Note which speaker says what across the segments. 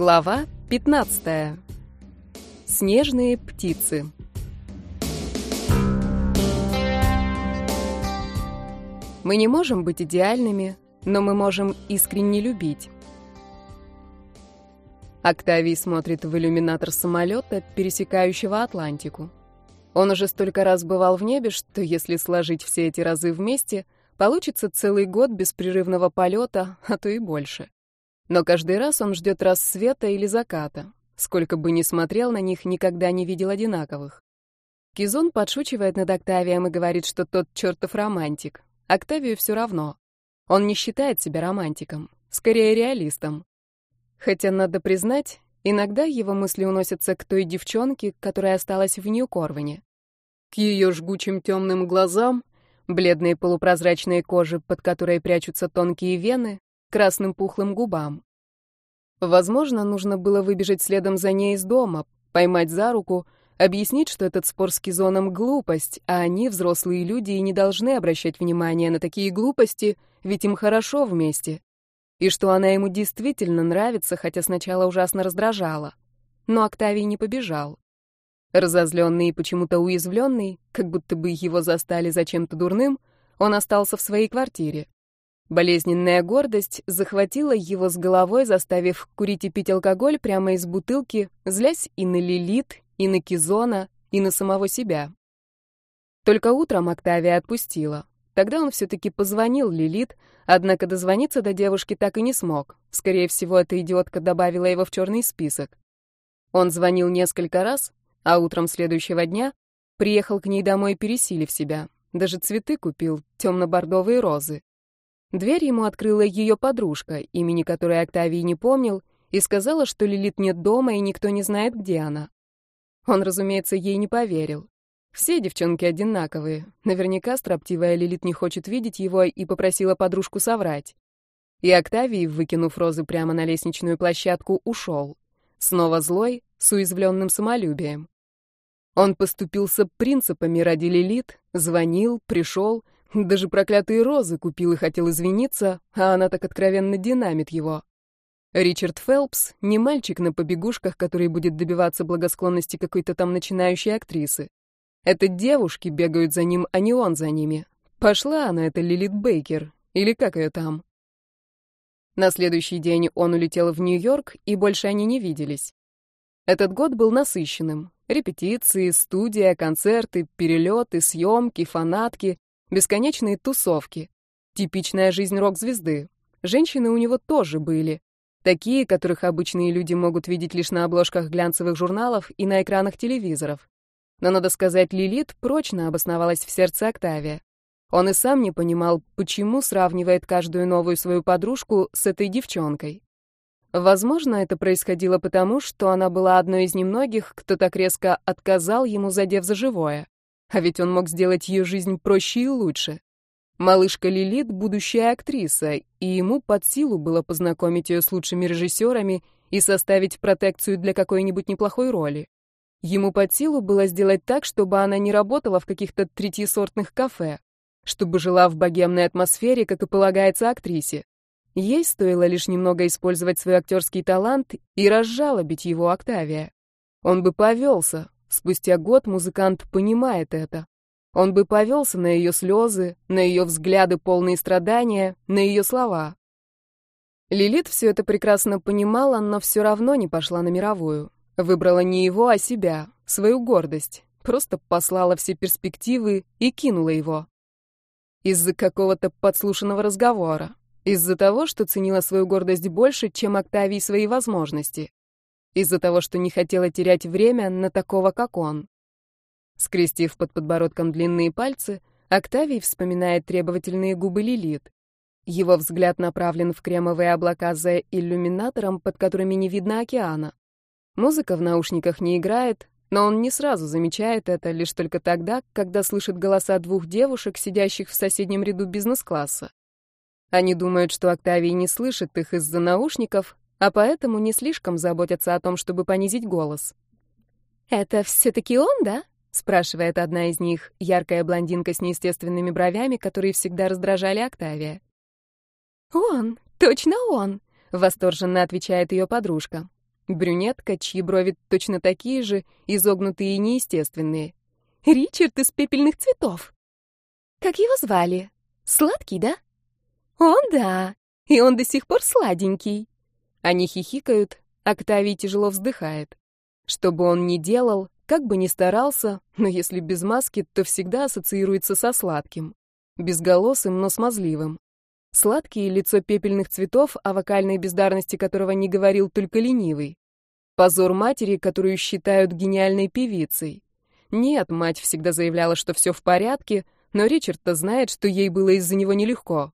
Speaker 1: Глава 15. Снежные птицы. Мы не можем быть идеальными, но мы можем искренне любить. Октавий смотрит в иллюминатор самолета, пересекающего Атлантику. Он уже столько раз бывал в небе, что если сложить все эти разы вместе, получится целый год беспрерывного полета, а то и больше. Но каждый раз он ждет рассвета или заката. Сколько бы ни смотрел на них, никогда не видел одинаковых. Кизон подшучивает над Октавием и говорит, что тот чертов романтик. Октавию все равно. Он не считает себя романтиком, скорее реалистом. Хотя, надо признать, иногда его мысли уносятся к той девчонке, которая осталась в Нью-Корвине. К ее жгучим темным глазам, бледной полупрозрачной коже, под которой прячутся тонкие вены, красным пухлым губам. Возможно, нужно было выбежать следом за ней из дома, поймать за руку, объяснить, что этот спор с Кизоном — глупость, а они, взрослые люди, и не должны обращать внимания на такие глупости, ведь им хорошо вместе. И что она ему действительно нравится, хотя сначала ужасно раздражала. Но Октавий не побежал. Разозленный и почему-то уязвленный, как будто бы его застали за чем-то дурным, он остался в своей квартире. Болезненная гордость захватила его с головой, заставив курить и пить алкоголь прямо из бутылки, злясь и на Лилит, и на Кизона, и на самого себя. Только утром Октавия отпустила. Тогда он все-таки позвонил Лилит, однако дозвониться до девушки так и не смог. Скорее всего, эта идиотка добавила его в черный список. Он звонил несколько раз, а утром следующего дня приехал к ней домой, пересилив себя. Даже цветы купил, темно-бордовые розы. Дверь ему открыла ее подружка, имени которой Октавий не помнил, и сказала, что Лилит нет дома и никто не знает, где она. Он, разумеется, ей не поверил. Все девчонки одинаковые. Наверняка строптивая Лилит не хочет видеть его и попросила подружку соврать. И Октавий, выкинув розы прямо на лестничную площадку, ушел. Снова злой, с уязвленным самолюбием. Он поступился принципами ради Лилит, звонил, пришел, даже проклятые розы купил и хотел извиниться, а она так откровенно динамит его. Ричард Фелпс не мальчик на побегушках, который будет добиваться благосклонности какой-то там начинающей актрисы. Это девушки бегают за ним, а не он за ними. Пошла она, это Лилит Бейкер, или как ее там. На следующий день он улетел в Нью-Йорк, и больше они не виделись. Этот год был насыщенным. Репетиции, студия, концерты, перелеты, съемки, фанатки, Бесконечные тусовки. Типичная жизнь рок-звезды. Женщины у него тоже были. Такие, которых обычные люди могут видеть лишь на обложках глянцевых журналов и на экранах телевизоров. Но, надо сказать, Лилит прочно обосновалась в сердце Октавия. Он и сам не понимал, почему сравнивает каждую новую свою подружку с этой девчонкой. Возможно, это происходило потому, что она была одной из немногих, кто так резко отказал ему, задев за живое. А ведь он мог сделать ее жизнь проще и лучше. Малышка Лилит — будущая актриса, и ему под силу было познакомить ее с лучшими режиссерами и составить протекцию для какой-нибудь неплохой роли. Ему под силу было сделать так, чтобы она не работала в каких-то третьесортных кафе, чтобы жила в богемной атмосфере, как и полагается актрисе. Ей стоило лишь немного использовать свой актерский талант и разжалобить его Октавия. Он бы повелся, Спустя год музыкант понимает это. Он бы повелся на ее слезы, на ее взгляды полные страдания, на ее слова. Лилит все это прекрасно понимала, но все равно не пошла на мировую. Выбрала не его, а себя, свою гордость. Просто послала все перспективы и кинула его. Из-за какого-то подслушанного разговора. Из-за того, что ценила свою гордость больше, чем Октавий свои возможности из-за того, что не хотела терять время на такого, как он. Скрестив под подбородком длинные пальцы, Октавий вспоминает требовательные губы Лилит. Его взгляд направлен в кремовые облака за иллюминатором, под которыми не видно океана. Музыка в наушниках не играет, но он не сразу замечает это, лишь только тогда, когда слышит голоса двух девушек, сидящих в соседнем ряду бизнес-класса. Они думают, что Октавий не слышит их из-за наушников, а поэтому не слишком заботятся о том, чтобы понизить голос. «Это все-таки он, да?» — спрашивает одна из них, яркая блондинка с неестественными бровями, которые всегда раздражали Октавия. «Он! Точно он!» — восторженно отвечает ее подружка. Брюнетка, чьи брови точно такие же, изогнутые и неестественные. Ричард из пепельных цветов. Как его звали? Сладкий, да? Он да. И он до сих пор сладенький. Они хихикают, Октавий тяжело вздыхает. Что бы он ни делал, как бы ни старался, но если без маски, то всегда ассоциируется со сладким. Безголосым, но смазливым. Сладкий лицо пепельных цветов, о вокальной бездарности которого не говорил только ленивый. Позор матери, которую считают гениальной певицей. Нет, мать всегда заявляла, что все в порядке, но Ричард-то знает, что ей было из-за него нелегко.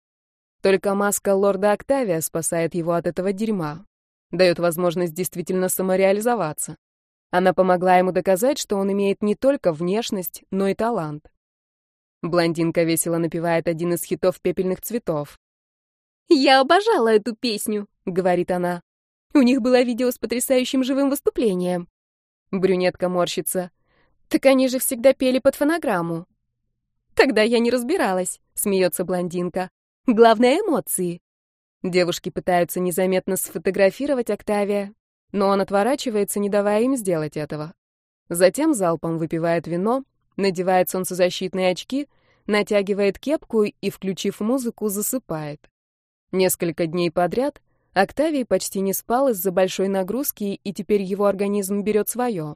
Speaker 1: Только маска лорда Октавия спасает его от этого дерьма. Дает возможность действительно самореализоваться. Она помогла ему доказать, что он имеет не только внешность, но и талант. Блондинка весело напевает один из хитов пепельных цветов. «Я обожала эту песню», — говорит она. «У них было видео с потрясающим живым выступлением». Брюнетка морщится. Так они же всегда пели под фонограмму. Тогда я не разбиралась, смеется блондинка. Главное эмоции. Девушки пытаются незаметно сфотографировать Октавия, но он отворачивается, не давая им сделать этого. Затем залпом выпивает вино, надевает солнцезащитные очки, натягивает кепку и, включив музыку, засыпает. Несколько дней подряд Октавий почти не спал из-за большой нагрузки, и теперь его организм берет свое.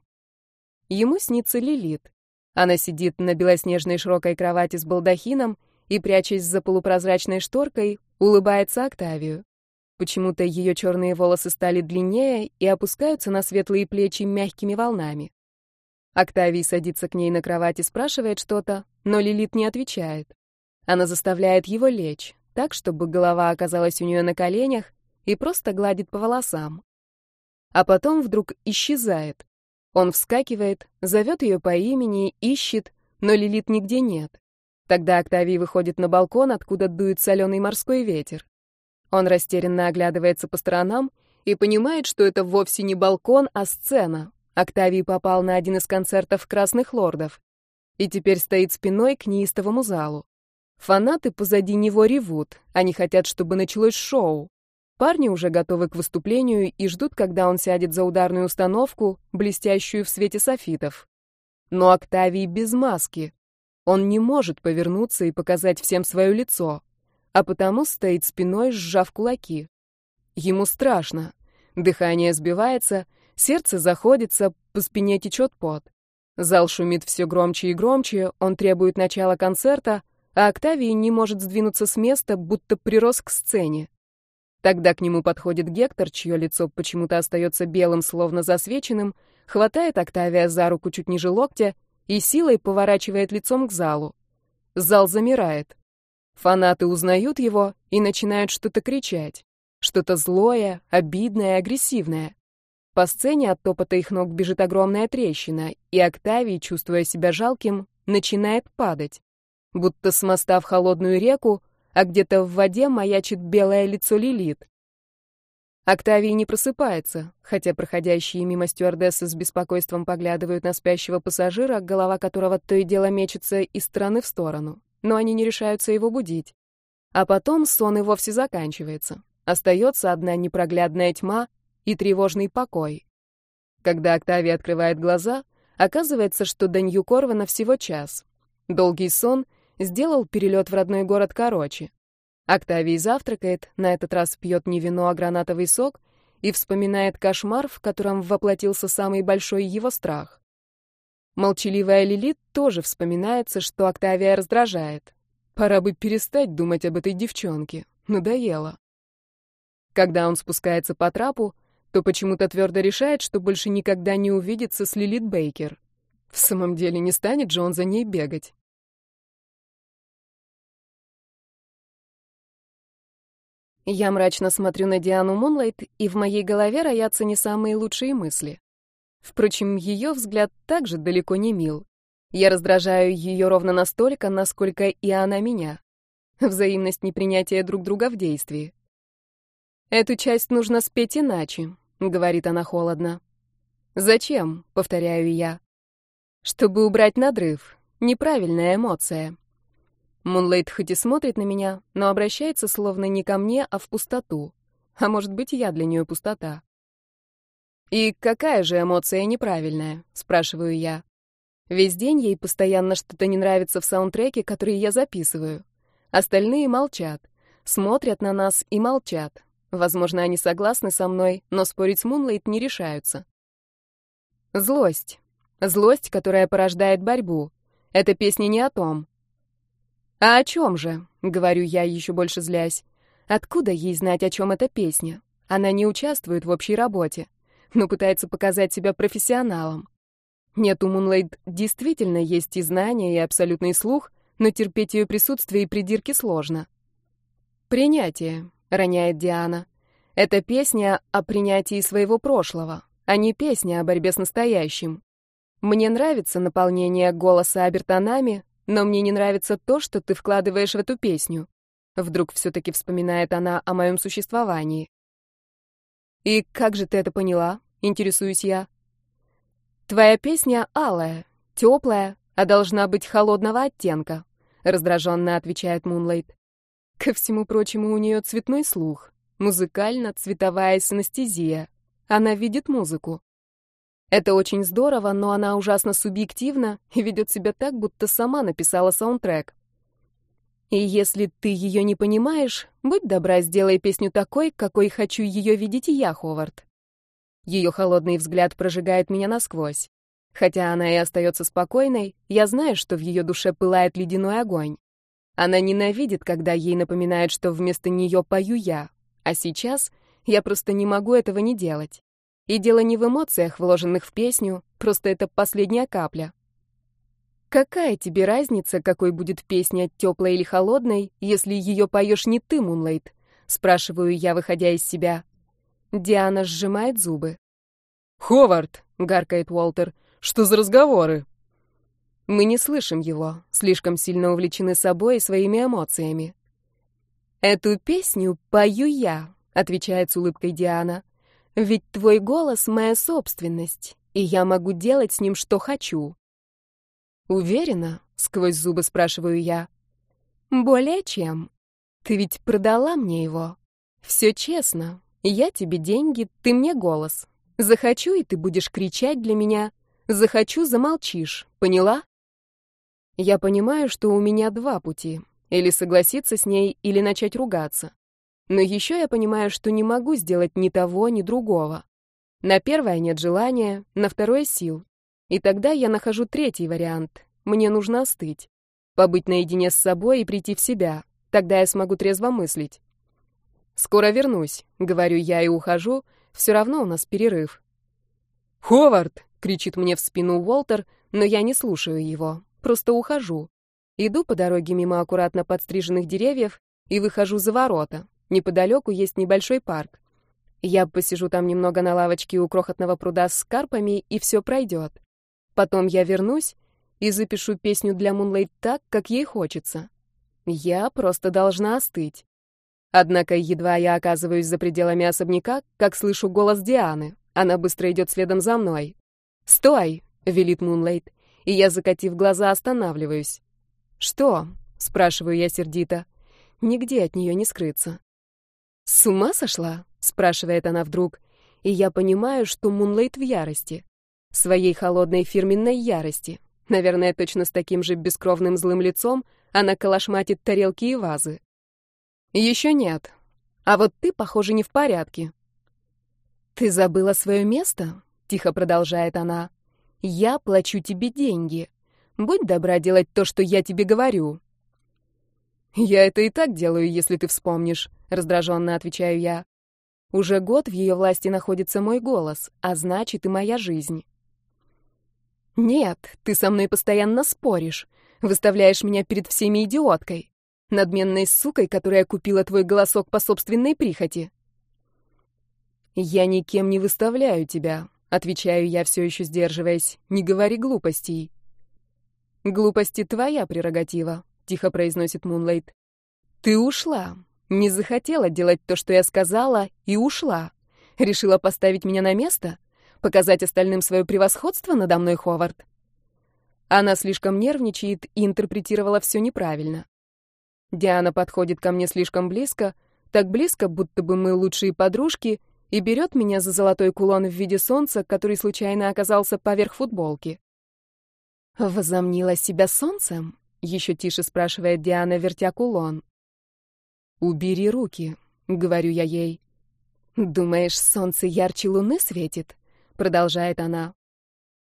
Speaker 1: Ему снится Лилит. Она сидит на белоснежной широкой кровати с балдахином и, прячась за полупрозрачной шторкой, улыбается Октавию. Почему-то ее черные волосы стали длиннее и опускаются на светлые плечи мягкими волнами. Октавий садится к ней на кровать и спрашивает что-то, но Лилит не отвечает. Она заставляет его лечь, так, чтобы голова оказалась у нее на коленях, и просто гладит по волосам. А потом вдруг исчезает. Он вскакивает, зовет ее по имени, ищет, но Лилит нигде нет. Тогда Октавий выходит на балкон, откуда дует соленый морской ветер. Он растерянно оглядывается по сторонам и понимает, что это вовсе не балкон, а сцена. Октавий попал на один из концертов «Красных лордов» и теперь стоит спиной к неистовому залу. Фанаты позади него ревут, они хотят, чтобы началось шоу. Парни уже готовы к выступлению и ждут, когда он сядет за ударную установку, блестящую в свете софитов. Но Октавий без маски. Он не может повернуться и показать всем свое лицо, а потому стоит спиной, сжав кулаки. Ему страшно. Дыхание сбивается, сердце заходится, по спине течет пот. Зал шумит все громче и громче, он требует начала концерта, а Октавий не может сдвинуться с места, будто прирос к сцене. Тогда к нему подходит Гектор, чье лицо почему-то остается белым, словно засвеченным, хватает Октавия за руку чуть ниже локтя и силой поворачивает лицом к залу. Зал замирает. Фанаты узнают его и начинают что-то кричать. Что-то злое, обидное, агрессивное. По сцене от топота их ног бежит огромная трещина, и Октавий, чувствуя себя жалким, начинает падать. Будто с моста в холодную реку а где-то в воде маячит белое лицо Лилит. Октавий не просыпается, хотя проходящие мимо стюардессы с беспокойством поглядывают на спящего пассажира, голова которого то и дело мечется из стороны в сторону, но они не решаются его будить. А потом сон и вовсе заканчивается. Остается одна непроглядная тьма и тревожный покой. Когда Октавий открывает глаза, оказывается, что до Нью-Корвана всего час. Долгий сон — сделал перелет в родной город короче. Октавий завтракает, на этот раз пьет не вино, а гранатовый сок и вспоминает кошмар, в котором воплотился самый большой его страх. Молчаливая Лилит тоже вспоминается, что Октавия раздражает. Пора бы перестать думать об этой девчонке. Надоело. Когда он спускается по трапу, то почему-то твердо решает, что больше никогда не увидится с Лилит Бейкер. В самом деле не станет же он за ней бегать. Я мрачно смотрю на Диану Мунлайт, и в моей голове роятся не самые лучшие мысли. Впрочем, ее взгляд также далеко не мил. Я раздражаю ее ровно настолько, насколько и она меня. Взаимность непринятия друг друга в действии. «Эту часть нужно спеть иначе», — говорит она холодно. «Зачем?» — повторяю я. «Чтобы убрать надрыв. Неправильная эмоция». Мунлейт хоть и смотрит на меня, но обращается словно не ко мне, а в пустоту. А может быть, я для нее пустота. «И какая же эмоция неправильная?» — спрашиваю я. Весь день ей постоянно что-то не нравится в саундтреке, который я записываю. Остальные молчат, смотрят на нас и молчат. Возможно, они согласны со мной, но спорить с Мунлайт не решаются. Злость. Злость, которая порождает борьбу. Эта песня не о том. «А о чем же?» — говорю я, еще больше злясь. «Откуда ей знать, о чем эта песня? Она не участвует в общей работе, но пытается показать себя профессионалом. Нет, у Мунлайт действительно есть и знания, и абсолютный слух, но терпеть ее присутствие и придирки сложно. «Принятие», — роняет Диана. «Это песня о принятии своего прошлого, а не песня о борьбе с настоящим. Мне нравится наполнение голоса обертонами, но мне не нравится то, что ты вкладываешь в эту песню». Вдруг все-таки вспоминает она о моем существовании. «И как же ты это поняла?» — интересуюсь я. «Твоя песня алая, теплая, а должна быть холодного оттенка», — раздраженно отвечает Мунлайт. Ко всему прочему, у нее цветной слух, музыкально-цветовая синестезия. Она видит музыку. Это очень здорово, но она ужасно субъективна и ведет себя так, будто сама написала саундтрек. И если ты ее не понимаешь, будь добра, сделай песню такой, какой хочу ее видеть я, Ховард. Ее холодный взгляд прожигает меня насквозь. Хотя она и остается спокойной, я знаю, что в ее душе пылает ледяной огонь. Она ненавидит, когда ей напоминают, что вместо нее пою я. А сейчас я просто не могу этого не делать. И дело не в эмоциях, вложенных в песню, просто это последняя капля. Какая тебе разница, какой будет песня, теплой или холодной, если ее поешь не ты, Мунлайт? Спрашиваю я, выходя из себя. Диана сжимает зубы.
Speaker 2: «Ховард!» — гаркает Уолтер. «Что за разговоры?»
Speaker 1: Мы не слышим его, слишком сильно увлечены собой и своими эмоциями. «Эту песню пою я», — отвечает с улыбкой Диана. «Ведь твой голос — моя собственность, и я могу делать с ним, что хочу». «Уверена?» — сквозь зубы спрашиваю я. «Более чем. Ты ведь продала мне его. Все честно, я тебе деньги, ты мне голос. Захочу, и ты будешь кричать для меня. Захочу, замолчишь. Поняла? Я понимаю, что у меня два пути. Или согласиться с ней, или начать ругаться. Но еще я понимаю, что не могу сделать ни того, ни другого. На первое нет желания, на второе — сил. И тогда я нахожу третий вариант. Мне нужно остыть. Побыть наедине с собой и прийти в себя. Тогда я смогу трезво мыслить. «Скоро вернусь», — говорю я и ухожу, все равно у нас перерыв.
Speaker 2: «Ховард!»
Speaker 1: — кричит мне в спину Уолтер, но я не слушаю его, просто ухожу. Иду по дороге мимо аккуратно подстриженных деревьев и выхожу за ворота. Неподалеку есть небольшой парк. Я посижу там немного на лавочке у крохотного пруда с карпами, и все пройдет. Потом я вернусь и запишу песню для Мунлейт так, как ей хочется. Я просто должна остыть. Однако едва я оказываюсь за пределами особняка, как слышу голос Дианы. Она быстро идет следом за мной. «Стой!» — велит Мунлейт, и я, закатив глаза, останавливаюсь. «Что?» — спрашиваю я сердито. Нигде от нее не скрыться. «С ума сошла?» — спрашивает она вдруг, и я понимаю, что Мунлейт в ярости. Своей холодной фирменной ярости. Наверное, точно с таким же бескровным злым лицом она калашматит тарелки и вазы. Еще нет. А вот ты, похоже, не в порядке. Ты забыла свое место? Тихо продолжает она. Я плачу тебе деньги. Будь добра делать то, что я тебе говорю. Я это и так делаю, если ты вспомнишь, раздраженно отвечаю я. Уже год в ее власти находится мой голос, а значит и моя жизнь. Нет, ты со мной постоянно споришь, выставляешь меня перед всеми идиоткой надменной сукой, которая купила твой голосок по собственной прихоти. Я никем не выставляю тебя, отвечаю я, все еще сдерживаясь. Не говори глупостей. Глупости твоя прерогатива, тихо произносит Мунлайт. Ты ушла, не захотела делать то, что я сказала, и ушла. Решила поставить меня на место, показать остальным свое превосходство надо мной, Ховард. Она слишком нервничает и интерпретировала все неправильно. Диана подходит ко мне слишком близко, так близко, будто бы мы лучшие подружки, и берет меня за золотой кулон в виде солнца, который случайно оказался поверх футболки. «Возомнила себя солнцем?» — еще тише спрашивает Диана, вертя кулон. «Убери руки», — говорю я ей. «Думаешь, солнце ярче луны светит?» — продолжает она.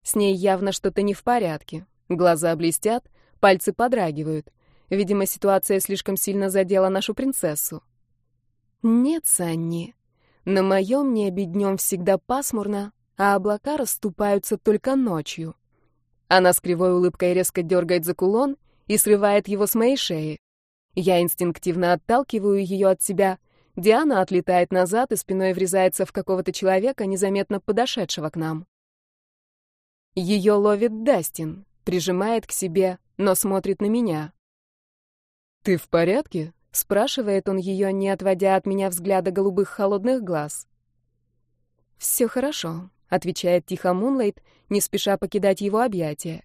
Speaker 1: С ней явно что-то не в порядке. Глаза блестят, пальцы подрагивают. Видимо, ситуация слишком сильно задела нашу принцессу. «Нет, Санни, на моем небе днем всегда пасмурно, а облака расступаются только ночью». Она с кривой улыбкой резко дергает за кулон и срывает его с моей шеи. Я инстинктивно отталкиваю ее от себя. Диана отлетает назад и спиной врезается в какого-то человека, незаметно подошедшего к нам. Ее ловит Дастин, прижимает к себе, но смотрит на меня. «Ты в порядке?» — спрашивает он ее, не отводя от меня взгляда голубых холодных глаз. «Все хорошо», — отвечает тихо Мунлайт, не спеша покидать его объятия.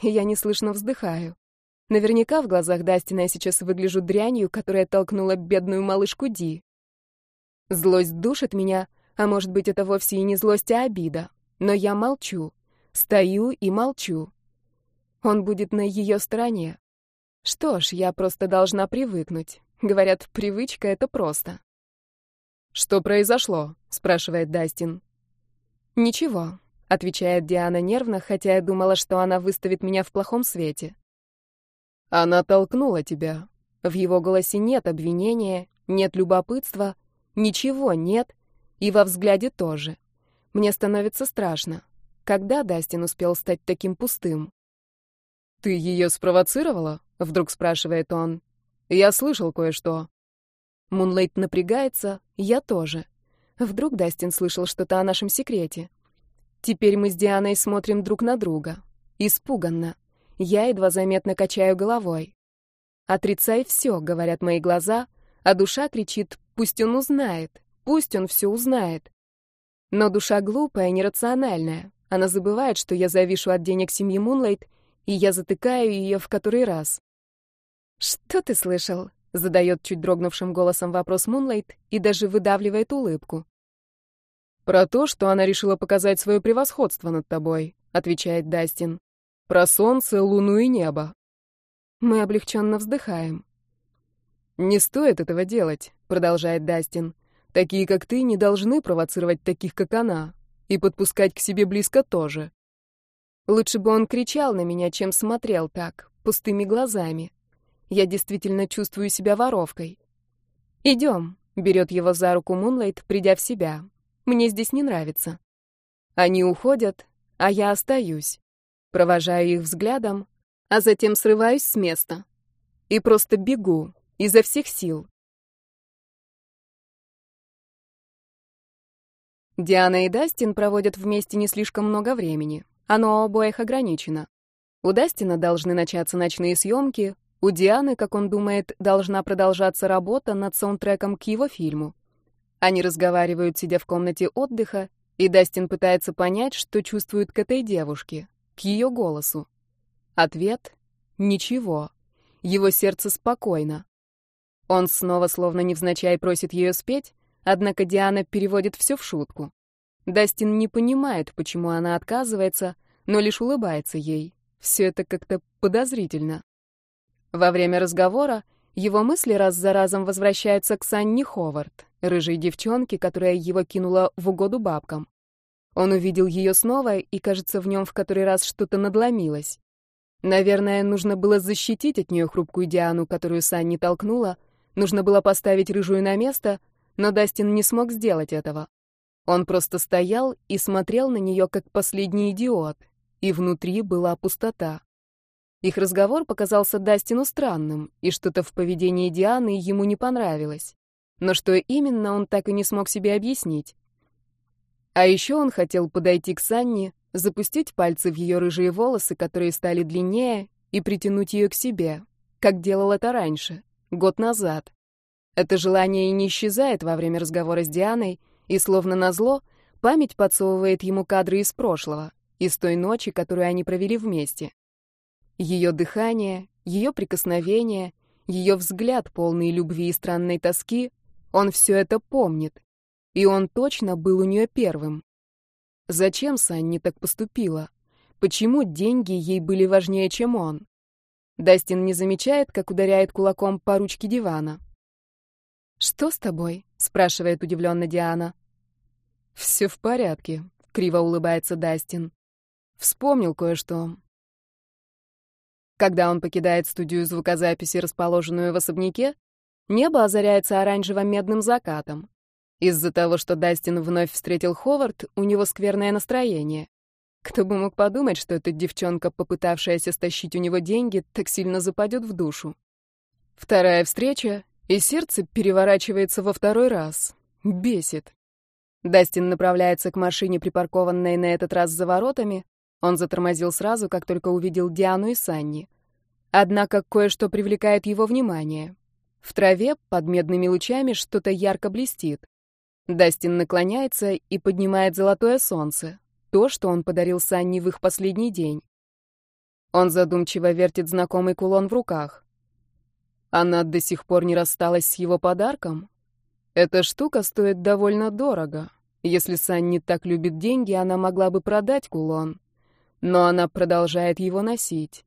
Speaker 1: Я неслышно вздыхаю. Наверняка в глазах Дастина я сейчас выгляжу дрянью, которая толкнула бедную малышку Ди. Злость душит меня, а может быть, это вовсе и не злость, а обида. Но я молчу. Стою и молчу. Он будет на ее стороне. Что ж, я просто должна привыкнуть. Говорят, привычка — это просто. «Что произошло?» — спрашивает Дастин. «Ничего», — отвечает Диана нервно, хотя я думала, что она выставит меня в плохом свете. Она толкнула тебя. В его голосе нет обвинения, нет любопытства, ничего нет, и во взгляде тоже. Мне становится страшно. Когда Дастин успел стать таким пустым? «Ты ее спровоцировала?» — вдруг спрашивает он. «Я слышал кое-что». Мунлейт напрягается, я тоже. Вдруг Дастин слышал что-то о нашем секрете. Теперь мы с Дианой смотрим друг на друга. Испуганно. Я едва заметно качаю головой. «Отрицай все», — говорят мои глаза, а душа кричит «пусть он узнает, пусть он все узнает». Но душа глупая, нерациональная. Она забывает, что я завишу от денег семьи Мунлайт, и я затыкаю ее в который раз. «Что ты слышал?» — задает чуть дрогнувшим голосом вопрос Мунлайт и даже выдавливает улыбку. «Про то, что она решила показать свое превосходство над тобой», — отвечает Дастин. Про солнце, луну и небо. Мы облегченно вздыхаем. «Не стоит этого делать», — продолжает Дастин. «Такие, как ты, не должны провоцировать таких, как она. И подпускать к себе близко тоже». Лучше бы он кричал на меня, чем смотрел так, пустыми глазами. Я действительно чувствую себя воровкой. «Идем», — берет его за руку Мунлайт, придя в себя. «Мне здесь не нравится». Они уходят, а я остаюсь. Провожаю их взглядом, а затем срываюсь с места. И просто бегу, изо всех сил. Диана и Дастин проводят вместе не слишком много времени. Оно у обоих ограничено. У Дастина должны начаться ночные съемки, у Дианы, как он думает, должна продолжаться работа над саундтреком к его фильму. Они разговаривают, сидя в комнате отдыха, и Дастин пытается понять, что чувствует к этой девушке к ее голосу. Ответ — ничего. Его сердце спокойно. Он снова словно невзначай просит ее спеть, однако Диана переводит все в шутку. Дастин не понимает, почему она отказывается, но лишь улыбается ей. Все это как-то подозрительно. Во время разговора его мысли раз за разом возвращаются к Санни Ховард, рыжей девчонке, которая его кинула в угоду бабкам. Он увидел ее снова, и, кажется, в нем в который раз что-то надломилось. Наверное, нужно было защитить от нее хрупкую Диану, которую Санни толкнула, нужно было поставить рыжую на место, но Дастин не смог сделать этого. Он просто стоял и смотрел на нее, как последний идиот, и внутри была пустота. Их разговор показался Дастину странным, и что-то в поведении Дианы ему не понравилось. Но что именно, он так и не смог себе объяснить. А еще он хотел подойти к Санне, запустить пальцы в ее рыжие волосы, которые стали длиннее, и притянуть ее к себе, как делал это раньше, год назад. Это желание и не исчезает во время разговора с Дианой, и словно назло, память подсовывает ему кадры из прошлого, из той ночи, которую они провели вместе. Ее дыхание, ее прикосновение, ее взгляд, полный любви и странной тоски, он все это помнит. И он точно был у нее первым. Зачем Санни так поступила? Почему деньги ей были важнее, чем он? Дастин не замечает, как ударяет кулаком по ручке дивана. «Что с тобой?» — спрашивает удивленно Диана. «Все в порядке», — криво улыбается Дастин. «Вспомнил кое-что. Когда он покидает студию звукозаписи, расположенную в особняке, небо озаряется оранжево-медным закатом. Из-за того, что Дастин вновь встретил Ховард, у него скверное настроение. Кто бы мог подумать, что эта девчонка, попытавшаяся стащить у него деньги, так сильно западет в душу. Вторая встреча, и сердце переворачивается во второй раз. Бесит. Дастин направляется к машине, припаркованной на этот раз за воротами, он затормозил сразу, как только увидел Диану и Санни. Однако кое-что привлекает его внимание. В траве под медными лучами что-то ярко блестит. Дастин наклоняется и поднимает золотое солнце, то, что он подарил Санни в их последний день. Он задумчиво вертит знакомый кулон в руках. Она до сих пор не рассталась с его подарком? Эта штука стоит довольно дорого. Если Санни так любит деньги, она могла бы продать кулон. Но она продолжает его носить.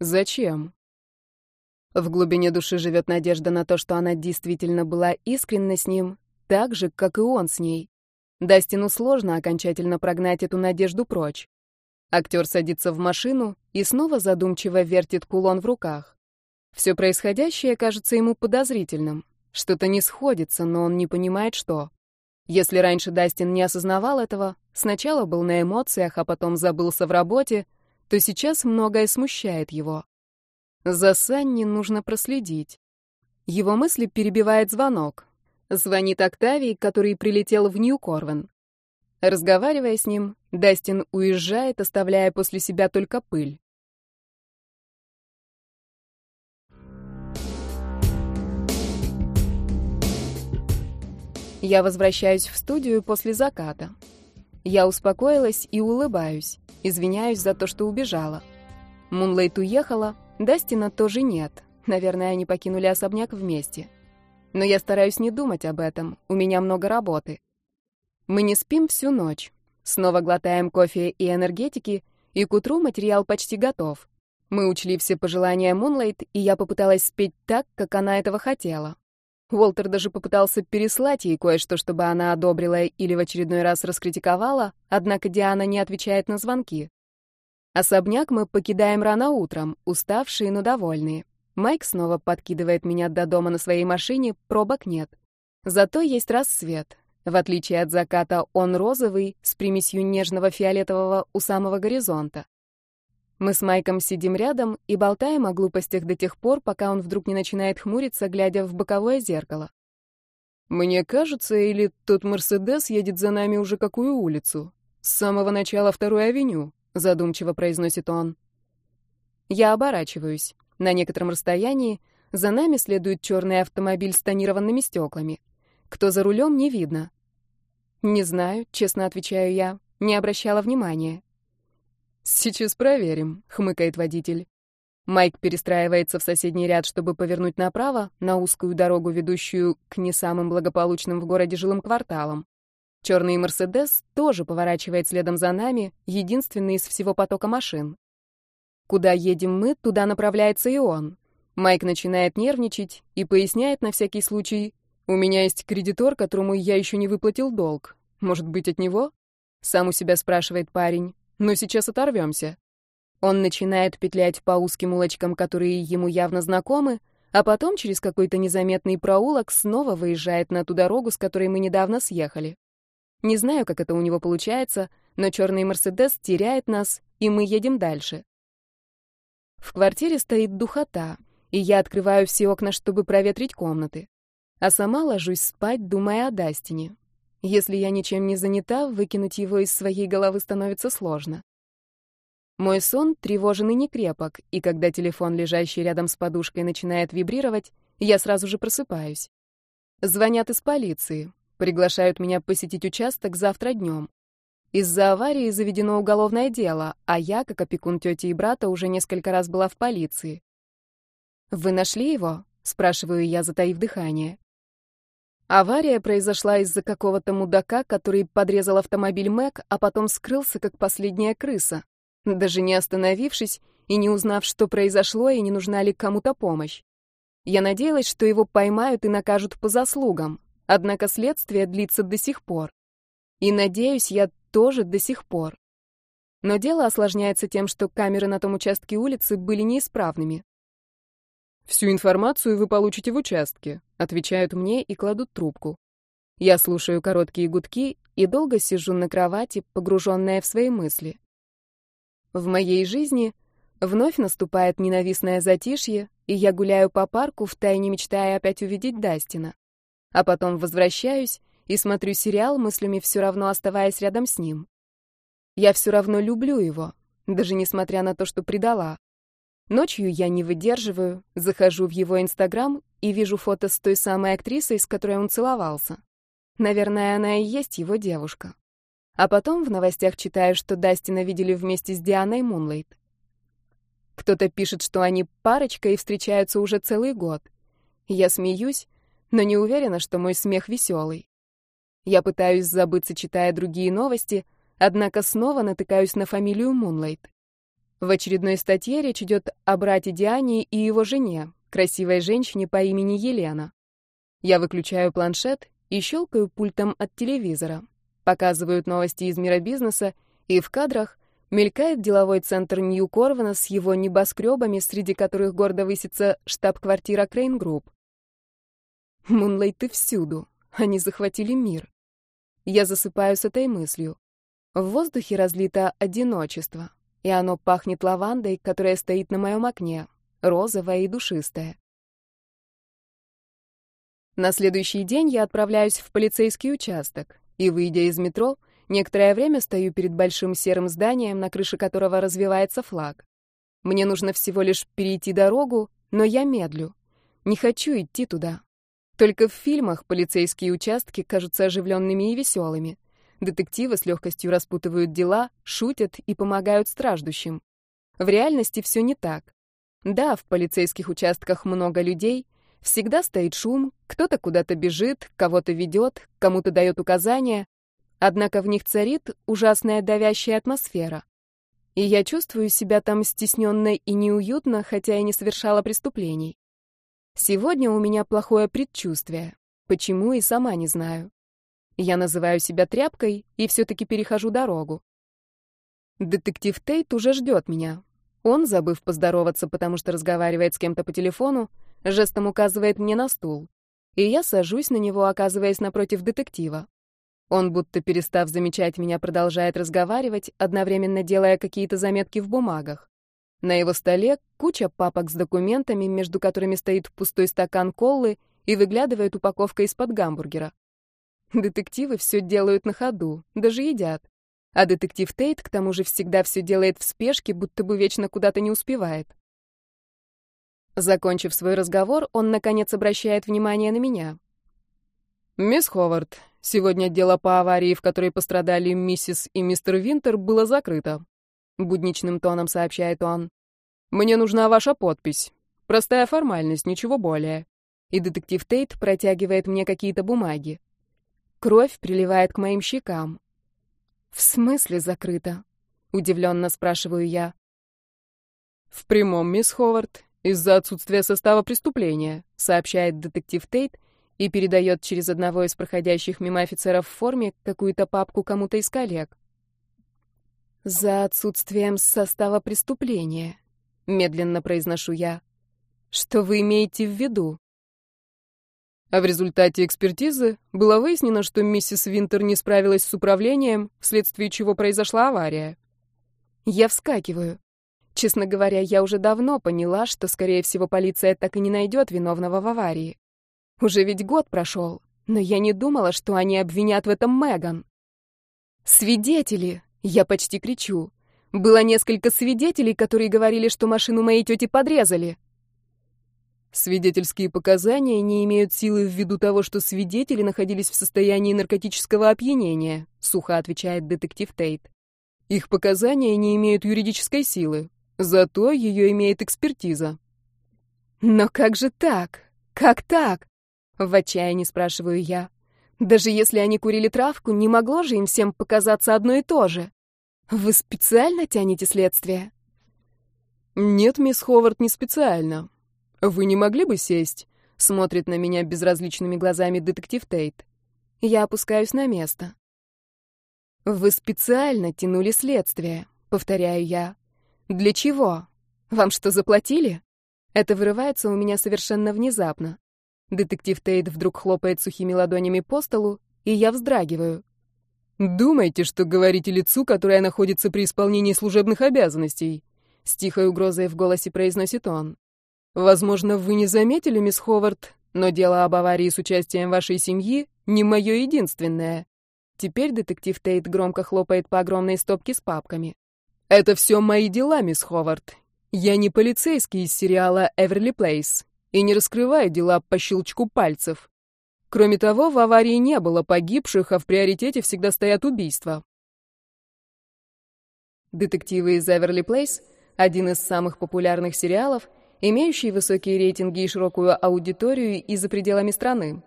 Speaker 1: Зачем? В глубине души живет надежда на то, что она действительно была искренна с ним, так же, как и он с ней. Дастину сложно окончательно прогнать эту надежду прочь. Актер садится в машину и снова задумчиво вертит кулон в руках. Все происходящее кажется ему подозрительным. Что-то не сходится, но он не понимает, что. Если раньше Дастин не осознавал этого, сначала был на эмоциях, а потом забылся в работе, то сейчас многое смущает его. За Санни нужно проследить. Его мысли перебивает звонок. Звонит Октавий, который прилетел в Нью-Корвен. Разговаривая с ним, Дастин уезжает, оставляя после себя только пыль. Я возвращаюсь в студию после заката. Я успокоилась и улыбаюсь, извиняюсь за то, что убежала. Мунлейт уехала, Дастина тоже нет. Наверное, они покинули особняк вместе. Но я стараюсь не думать об этом, у меня много работы. Мы не спим всю ночь. Снова глотаем кофе и энергетики, и к утру материал почти готов. Мы учли все пожелания Мунлайт, и я попыталась спеть так, как она этого хотела. Уолтер даже попытался переслать ей кое-что, чтобы она одобрила или в очередной раз раскритиковала, однако Диана не отвечает на звонки. Особняк мы покидаем рано утром, уставшие, но довольные. Майк снова подкидывает меня до дома на своей машине, пробок нет. Зато есть рассвет. В отличие от заката, он розовый, с примесью нежного фиолетового у самого горизонта. Мы с Майком сидим рядом и болтаем о глупостях до тех пор, пока он вдруг не начинает хмуриться, глядя в боковое зеркало. «Мне кажется, или тот Мерседес едет за нами уже какую улицу? С самого начала второй авеню», — задумчиво произносит он. Я оборачиваюсь. На некотором расстоянии за нами следует черный автомобиль с тонированными стеклами. Кто за рулем, не видно. «Не знаю», — честно отвечаю я, не обращала внимания. «Сейчас проверим», — хмыкает водитель. Майк перестраивается в соседний ряд, чтобы повернуть направо, на узкую дорогу, ведущую к не самым благополучным в городе жилым кварталам. Черный «Мерседес» тоже поворачивает следом за нами, единственный из всего потока машин. Куда едем мы, туда направляется и он. Майк начинает нервничать и поясняет на всякий случай, «У меня есть кредитор, которому я еще не выплатил долг. Может быть, от него?» Сам у себя спрашивает парень но сейчас оторвемся. Он начинает петлять по узким улочкам, которые ему явно знакомы, а потом через какой-то незаметный проулок снова выезжает на ту дорогу, с которой мы недавно съехали. Не знаю, как это у него получается, но черный Мерседес теряет нас, и мы едем дальше. В квартире стоит духота, и я открываю все окна, чтобы проветрить комнаты. А сама ложусь спать, думая о Дастине. Если я ничем не занята, выкинуть его из своей головы становится сложно. Мой сон тревожен и не крепок, и когда телефон, лежащий рядом с подушкой, начинает вибрировать, я сразу же просыпаюсь. Звонят из полиции, приглашают меня посетить участок завтра днем. Из-за аварии заведено уголовное дело, а я, как опекун тети и брата, уже несколько раз была в полиции. «Вы нашли его?» — спрашиваю я, затаив дыхание. Авария произошла из-за какого-то мудака, который подрезал автомобиль Мэг, а потом скрылся, как последняя крыса, даже не остановившись и не узнав, что произошло и не нужна ли кому-то помощь. Я надеялась, что его поймают и накажут по заслугам, однако следствие длится до сих пор. И надеюсь, я тоже до сих пор. Но дело осложняется тем, что камеры на том участке улицы были неисправными.
Speaker 2: «Всю информацию вы получите в участке», — отвечают мне и кладут трубку. Я слушаю короткие гудки и долго сижу на кровати, погруженная в свои мысли.
Speaker 1: В моей жизни вновь наступает ненавистное затишье, и я гуляю по парку, втайне мечтая опять увидеть Дастина. А потом возвращаюсь и смотрю сериал, мыслями все равно оставаясь рядом с ним. Я все равно люблю его, даже несмотря на то, что предала. Ночью я не выдерживаю, захожу в его Инстаграм и вижу фото с той самой актрисой, с которой он целовался. Наверное, она и есть его девушка. А потом в новостях читаю, что Дастина видели вместе с Дианой Мунлайт. Кто-то пишет, что они парочка и встречаются уже целый год. Я смеюсь, но не уверена, что мой смех веселый. Я пытаюсь забыться, читая другие новости, однако снова натыкаюсь на фамилию Мунлайт. В очередной статье речь идет о брате Диане и его жене, красивой женщине по имени Елена. Я выключаю планшет и щелкаю пультом от телевизора. Показывают новости из мира бизнеса, и в кадрах мелькает деловой центр Нью-Корвана с его небоскребами, среди которых гордо высится штаб-квартира Crane Group. Мунлайты всюду. Они захватили мир. Я засыпаю с этой мыслью. В воздухе разлито одиночество и оно пахнет лавандой, которая стоит на моем окне, розовая и душистая. На следующий день я отправляюсь в полицейский участок, и, выйдя из метро, некоторое время стою перед большим серым зданием, на крыше которого развивается флаг. Мне нужно всего лишь перейти дорогу, но я медлю. Не хочу идти туда. Только в фильмах полицейские участки кажутся оживленными и веселыми. Детективы с легкостью распутывают дела, шутят и помогают страждущим. В реальности все не так. Да, в полицейских участках много людей, всегда стоит шум, кто-то куда-то бежит, кого-то ведет, кому-то дает указания, однако в них царит ужасная давящая атмосфера. И я чувствую себя там стесненной и неуютно, хотя и не совершала преступлений. Сегодня у меня плохое предчувствие. Почему, и сама не знаю. Я называю себя тряпкой и все-таки перехожу дорогу. Детектив Тейт уже ждет меня. Он, забыв поздороваться, потому что разговаривает с кем-то по телефону, жестом указывает мне на стул. И я сажусь на него, оказываясь напротив детектива. Он, будто перестав замечать меня, продолжает разговаривать, одновременно делая какие-то заметки в бумагах. На его столе куча папок с документами, между которыми стоит пустой стакан колы и выглядывает упаковка из-под гамбургера. Детективы все делают на ходу, даже едят. А детектив Тейт, к тому же, всегда все делает в спешке, будто бы вечно куда-то не успевает. Закончив свой разговор, он, наконец, обращает внимание на меня. «Мисс Ховард, сегодня дело по аварии, в которой пострадали миссис и мистер Винтер, было закрыто», — будничным тоном сообщает он. «Мне нужна ваша подпись. Простая формальность, ничего более». И детектив Тейт протягивает мне какие-то бумаги. Кровь приливает к моим щекам. «В смысле закрыто?» — удивленно спрашиваю я.
Speaker 2: «В прямом, мисс Ховард, из-за отсутствия состава преступления», — сообщает детектив Тейт и передает через одного из проходящих мимо офицеров в форме какую-то папку кому-то из коллег.
Speaker 1: «За отсутствием состава преступления», — медленно произношу я. «Что вы имеете в виду?»
Speaker 2: А в результате экспертизы было выяснено, что миссис Винтер не справилась с управлением, вследствие чего произошла авария.
Speaker 1: Я вскакиваю. Честно говоря, я уже давно поняла, что, скорее всего, полиция так и не найдет виновного в аварии. Уже ведь год прошел, но я не думала, что они обвинят в этом Меган. «Свидетели!» — я почти кричу. Было несколько свидетелей, которые говорили, что машину моей тети подрезали.
Speaker 2: Свидетельские показания не имеют силы ввиду того, что свидетели находились в состоянии наркотического опьянения, сухо отвечает детектив Тейт. Их показания не имеют юридической силы, зато ее имеет экспертиза.
Speaker 1: Но как же так? Как так? В отчаянии спрашиваю я. Даже если они курили травку, не могло же им всем показаться одно и то же. Вы специально тянете следствие?
Speaker 2: Нет, мисс Ховард, не специально. Вы не могли бы сесть? Смотрит на меня безразличными глазами детектив Тейт.
Speaker 1: Я опускаюсь на место. Вы специально тянули следствие, повторяю я. Для чего? Вам что, заплатили? Это вырывается у меня совершенно внезапно. Детектив Тейт вдруг хлопает сухими ладонями по столу, и я вздрагиваю.
Speaker 2: «Думайте, что говорите лицу, которое находится при исполнении служебных обязанностей», с тихой угрозой в голосе произносит он. «Возможно, вы не заметили, мисс Ховард, но дело об аварии с участием вашей семьи не мое единственное». Теперь детектив Тейт громко хлопает по огромной стопке с папками. «Это все мои дела, мисс Ховард. Я не полицейский из сериала «Эверли Плейс» и не раскрываю дела по щелчку пальцев. Кроме того, в аварии не было погибших, а в приоритете всегда стоят убийства.
Speaker 1: Детективы из Эверли Плейс — один из самых популярных сериалов, имеющий высокие рейтинги и широкую аудиторию и за пределами страны.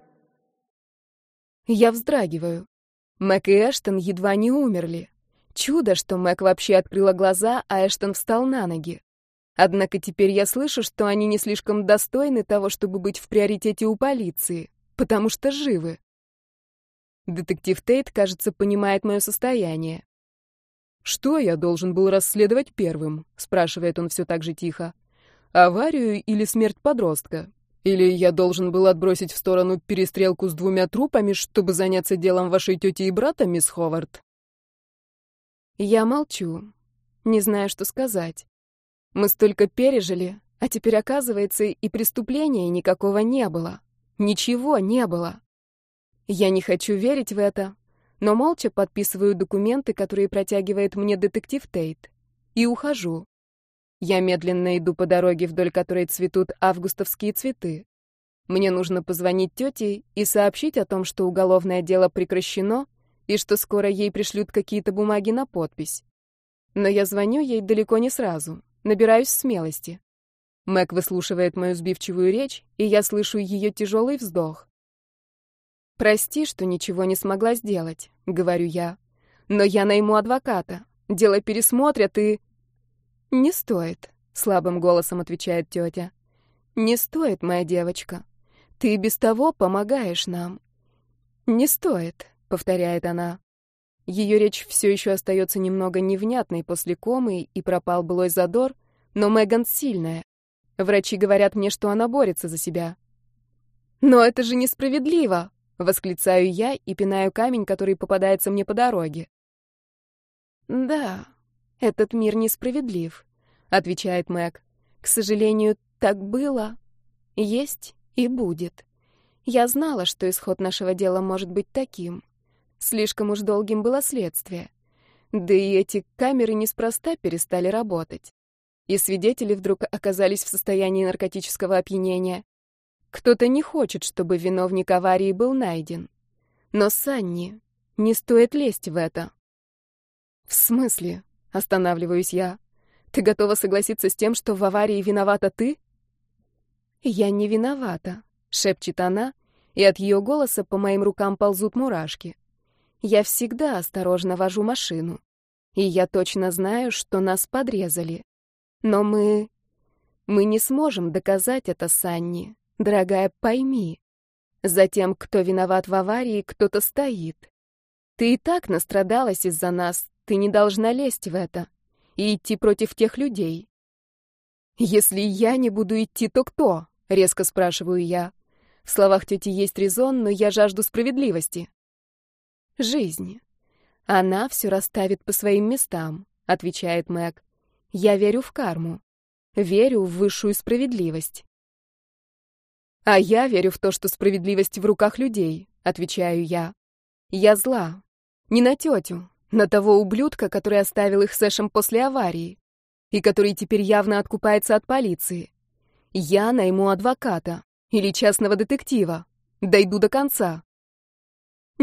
Speaker 1: Я вздрагиваю. Мэг и Эштон едва не умерли. Чудо, что Мэг вообще открыла глаза, а Эштон встал на ноги. Однако теперь я слышу, что они не слишком достойны того, чтобы быть в приоритете у полиции, потому что живы. Детектив Тейт, кажется, понимает мое состояние.
Speaker 2: «Что я должен был расследовать первым?» — спрашивает он все так же тихо. «Аварию или смерть подростка? Или я должен был отбросить в сторону перестрелку с двумя трупами, чтобы заняться делом вашей тети и брата, мисс Ховард?»
Speaker 1: Я молчу, не знаю, что сказать. Мы столько пережили, а теперь, оказывается, и преступления никакого не было. Ничего не было. Я не хочу верить в это, но молча подписываю документы, которые протягивает мне детектив Тейт, и ухожу. Я медленно иду по дороге, вдоль которой цветут августовские цветы. Мне нужно позвонить тете и сообщить о том, что уголовное дело прекращено и что скоро ей пришлют какие-то бумаги на подпись. Но я звоню ей далеко не сразу. Набираюсь смелости. Мэг выслушивает мою сбивчивую речь, и я слышу ее тяжелый вздох. «Прости, что ничего не смогла сделать», — говорю я. «Но я найму адвоката. Дело пересмотрят и...» «Не стоит», — слабым голосом отвечает тетя. «Не стоит, моя девочка. Ты без того помогаешь нам». «Не стоит», — повторяет она. Ее речь все еще остается немного невнятной после комы, и пропал былой задор, но Меган сильная. Врачи говорят мне, что она борется за себя. «Но это же несправедливо!» — восклицаю я и пинаю камень, который попадается мне по дороге. «Да, этот мир несправедлив», — отвечает Мэг. «К сожалению, так было, есть и будет. Я знала, что исход нашего дела может быть таким. Слишком уж долгим было следствие. Да и эти камеры неспроста перестали работать. И свидетели вдруг оказались в состоянии наркотического опьянения. Кто-то не хочет, чтобы виновник аварии был найден. Но, Санни, не стоит лезть в это. В смысле? Останавливаюсь я. Ты готова согласиться с тем, что в аварии виновата ты? Я не виновата, шепчет она, и от ее голоса по моим рукам ползут мурашки. Я всегда осторожно вожу машину. И я точно знаю, что нас подрезали. Но мы... Мы не сможем доказать это, Санни. Дорогая, пойми. За тем, кто виноват в аварии, кто-то стоит. Ты и так настрадалась из-за нас, ты не должна лезть в это и идти против тех людей. Если я не буду идти, то кто? Резко спрашиваю я. В словах тети есть резон, но я жажду справедливости. Жизнь. Она все расставит по своим местам, отвечает Мэг. Я верю в карму. Верю в высшую справедливость. А я верю в то, что справедливость в руках людей, отвечаю я. Я зла. Не на тетю, на того ублюдка, который оставил их с Эшем после аварии и который теперь явно откупается от полиции. Я найму адвоката или частного детектива. Дойду до конца.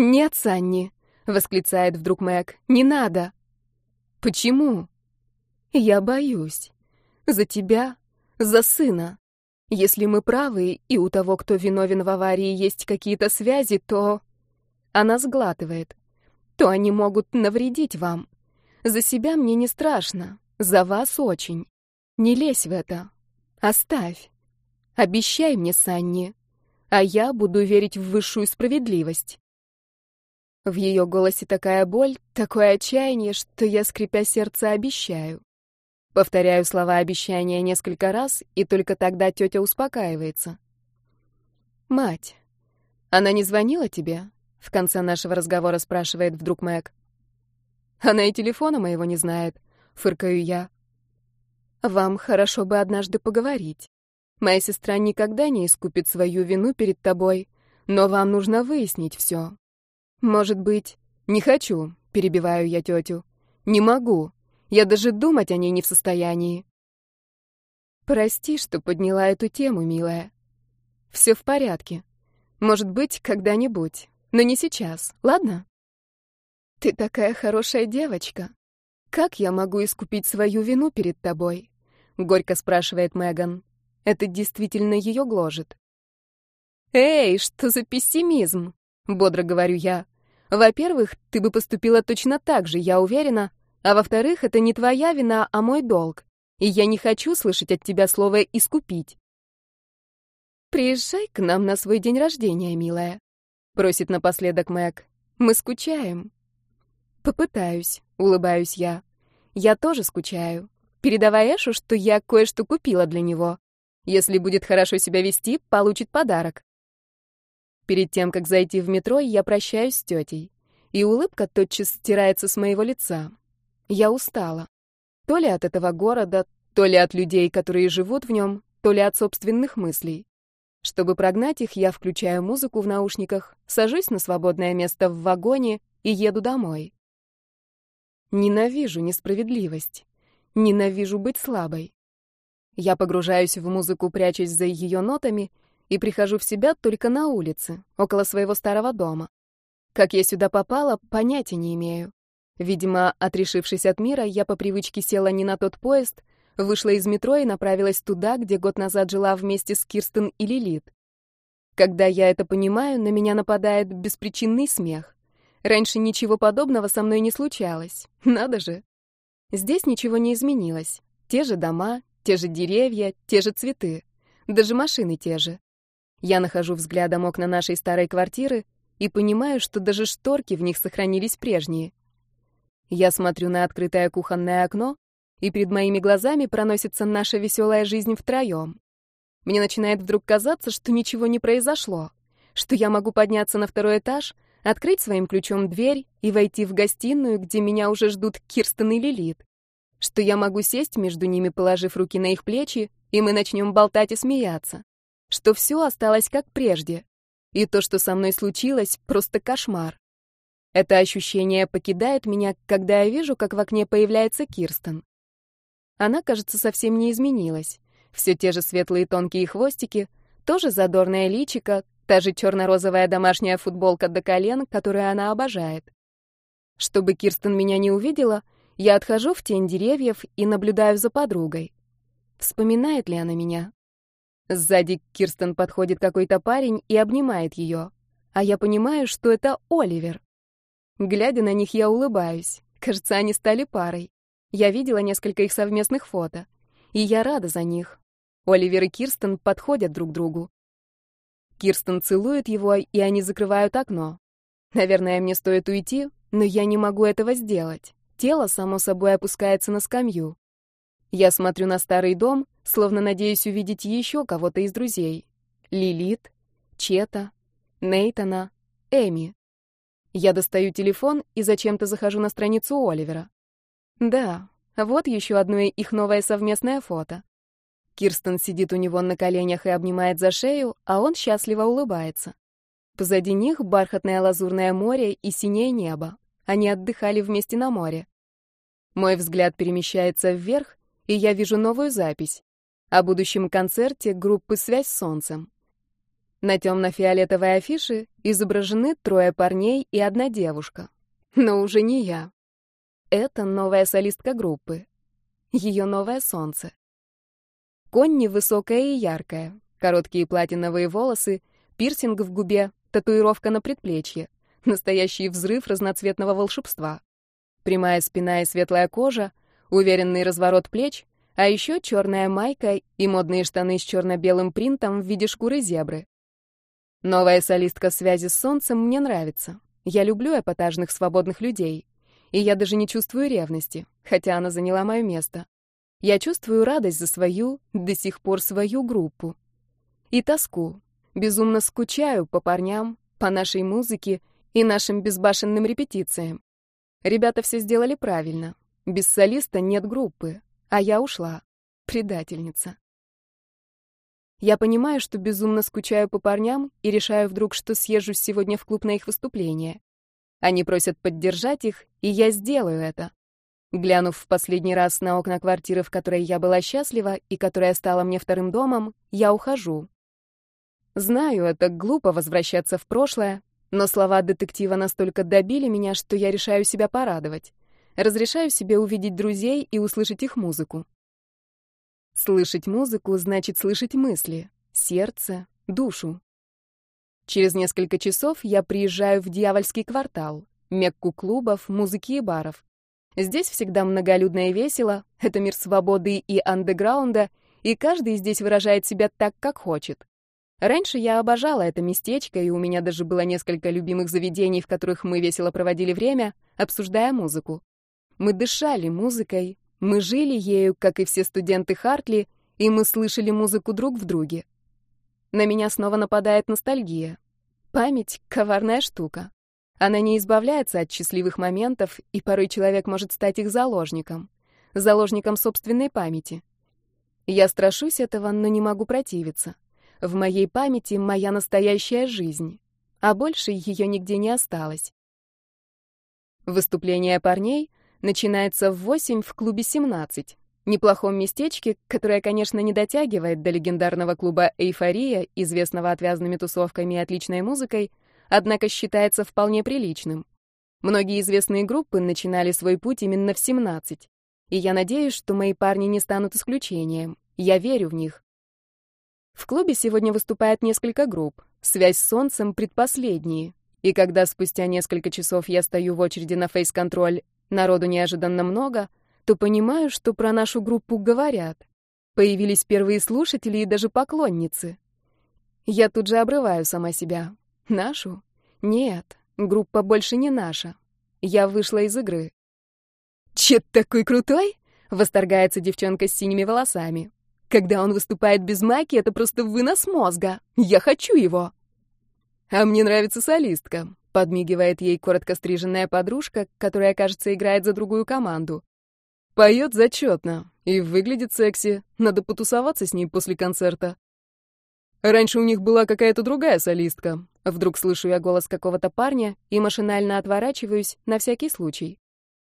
Speaker 1: «Нет, Санни», — восклицает вдруг Мэг, — «не надо». «Почему?» «Я боюсь. За тебя, за сына. Если мы правы, и у того, кто виновен в аварии, есть какие-то связи, то... Она сглатывает. То они могут навредить вам. За себя мне не страшно, за вас очень. Не лезь в это. Оставь. Обещай мне, Санни, а я буду верить в высшую справедливость. В ее голосе такая боль, такое отчаяние, что я, скрипя сердце, обещаю. Повторяю слова обещания несколько раз, и только тогда тетя успокаивается. «Мать, она не звонила тебе?» — в конце нашего разговора спрашивает вдруг Мэг. «Она и телефона моего не знает», — фыркаю я. «Вам хорошо бы однажды поговорить. Моя сестра никогда не искупит свою вину перед тобой, но вам нужно выяснить все. Может быть...» «Не хочу», — перебиваю я тетю. «Не могу. Я даже думать о ней не в состоянии. Прости, что подняла эту тему, милая. Все в порядке. Может быть, когда-нибудь. Но не сейчас, ладно? Ты такая хорошая девочка. Как я могу искупить свою вину перед тобой? Горько спрашивает Меган. Это действительно ее гложет. Эй, что за пессимизм? Бодро говорю я. Во-первых, ты бы поступила точно так же, я уверена, а во-вторых, это не твоя вина, а мой долг. И я не хочу слышать от тебя слово «искупить». «Приезжай к нам на свой день рождения, милая», — просит напоследок Мэг. «Мы скучаем». «Попытаюсь», — улыбаюсь я. «Я тоже скучаю. Передавай Эшу, что я кое-что купила для него. Если будет хорошо себя вести, получит подарок». Перед тем, как зайти в метро, я прощаюсь с тетей, и улыбка тотчас стирается с моего лица. Я устала. То ли от этого города, то ли от людей, которые живут в нем, то ли от собственных мыслей. Чтобы прогнать их, я включаю музыку в наушниках, сажусь на свободное место в вагоне и еду домой. Ненавижу несправедливость. Ненавижу быть слабой. Я погружаюсь в музыку, прячась за ее нотами, и прихожу в себя только на улице, около своего старого дома. Как я сюда попала, понятия не имею. Видимо, отрешившись от мира, я по привычке села не на тот поезд, вышла из метро и направилась туда, где год назад жила вместе с Кирстен и Лилит. Когда я это понимаю, на меня нападает беспричинный смех. Раньше ничего подобного со мной не случалось. Надо же. Здесь ничего не изменилось. Те же дома, те же деревья, те же цветы. Даже машины те же. Я нахожу взглядом окна нашей старой квартиры и понимаю, что даже шторки в них сохранились прежние. Я смотрю на открытое кухонное окно, и перед моими глазами проносится наша веселая жизнь втроем. Мне начинает вдруг казаться, что ничего не произошло, что я могу подняться на второй этаж, открыть своим ключом дверь и войти в гостиную, где меня уже ждут Кирстен и Лилит, что я могу сесть между ними, положив руки на их плечи, и мы начнем болтать и смеяться, что все осталось как прежде, и то, что со мной случилось, просто кошмар. Это ощущение покидает меня, когда я вижу, как в окне появляется Кирстен. Она, кажется, совсем не изменилась. Все те же светлые тонкие хвостики, тоже задорное личико, та же черно-розовая домашняя футболка до колен, которую она обожает. Чтобы Кирстен меня не увидела, я отхожу в тень деревьев и наблюдаю за подругой. Вспоминает ли она меня? Сзади Кирстен подходит какой-то парень и обнимает ее, а я понимаю, что это Оливер. Глядя на них, я улыбаюсь. Кажется, они стали парой. Я видела несколько их совместных фото. И я рада за них. Оливер и Кирстен подходят друг другу. Кирстен целует его, и они закрывают окно. Наверное, мне стоит уйти, но я не могу этого сделать. Тело, само собой, опускается на скамью. Я смотрю на старый дом, словно надеюсь увидеть еще кого-то из друзей. Лилит, Чета, Нейтана, Эми. Я достаю телефон и зачем-то захожу на страницу Оливера. Да, вот еще одно их новое совместное фото. Кирстен сидит у него на коленях и обнимает за шею, а он счастливо улыбается. Позади них бархатное лазурное море и синее небо. Они отдыхали вместе на море. Мой взгляд перемещается вверх, и я вижу новую запись о будущем концерте группы «Связь с солнцем». На темно-фиолетовой афише изображены трое парней и одна девушка. Но уже не я. Это новая солистка группы. Ее новое солнце. Конни высокая и яркая, короткие платиновые волосы, пирсинг в губе, татуировка на предплечье. Настоящий взрыв разноцветного волшебства. Прямая спина и светлая кожа, уверенный разворот плеч, а еще черная майка и модные штаны с черно-белым принтом в виде шкуры зебры. Новая солистка связи с солнцем мне нравится. Я люблю эпатажных свободных людей. И я даже не чувствую ревности, хотя она заняла мое место. Я чувствую радость за свою, до сих пор свою группу. И тоску. Безумно скучаю по парням, по нашей музыке и нашим безбашенным репетициям. Ребята все сделали правильно. Без солиста нет группы, а я ушла. Предательница. Я понимаю, что безумно скучаю по парням и решаю вдруг, что съезжусь сегодня в клуб на их выступление. Они просят поддержать их, и я сделаю это. Глянув в последний раз на окна квартиры, в которой я была счастлива и которая стала мне вторым домом, я ухожу. Знаю, это глупо возвращаться в прошлое, но слова детектива настолько добили меня, что я решаю себя порадовать. Разрешаю себе увидеть друзей и услышать их музыку. Слышать музыку значит слышать мысли, сердце, душу. Через несколько часов я приезжаю в дьявольский квартал, мекку клубов, музыки и баров. Здесь всегда многолюдно и весело, это мир свободы и андеграунда, и каждый здесь выражает себя так, как хочет. Раньше я обожала это местечко, и у меня даже было несколько любимых заведений, в которых мы весело проводили время, обсуждая музыку. Мы дышали музыкой, мы жили ею, как и все студенты Хартли, и мы слышали музыку друг в друге. На меня снова нападает ностальгия. Память — коварная штука. Она не избавляется от счастливых моментов, и порой человек может стать их заложником. Заложником собственной памяти. Я страшусь этого, но не могу противиться. В моей памяти моя настоящая жизнь, а больше ее нигде не осталось. Выступление парней начинается в 8 в клубе 17. Неплохом местечке, которое, конечно, не дотягивает до легендарного клуба «Эйфория», известного отвязными тусовками и отличной музыкой, однако считается вполне приличным. Многие известные группы начинали свой путь именно в 17. И я надеюсь, что мои парни не станут исключением. Я верю в них. В клубе сегодня выступает несколько групп. «Связь с солнцем» — предпоследние. И когда спустя несколько часов я стою в очереди на фейс-контроль, народу неожиданно много, то понимаю, что про нашу группу говорят. Появились первые слушатели и даже поклонницы. Я тут же обрываю сама себя. Нашу? Нет, группа больше не наша. Я вышла из игры. «Чет такой крутой!» — восторгается девчонка с синими волосами. Когда он выступает без майки, это просто вынос мозга. Я хочу его. А мне нравится солистка, подмигивает ей коротко стриженная подружка, которая, кажется, играет за другую команду. Поет зачетно и выглядит секси. Надо потусоваться с ней после концерта. Раньше у них была какая-то другая солистка. Вдруг слышу я голос какого-то парня и машинально отворачиваюсь на всякий случай.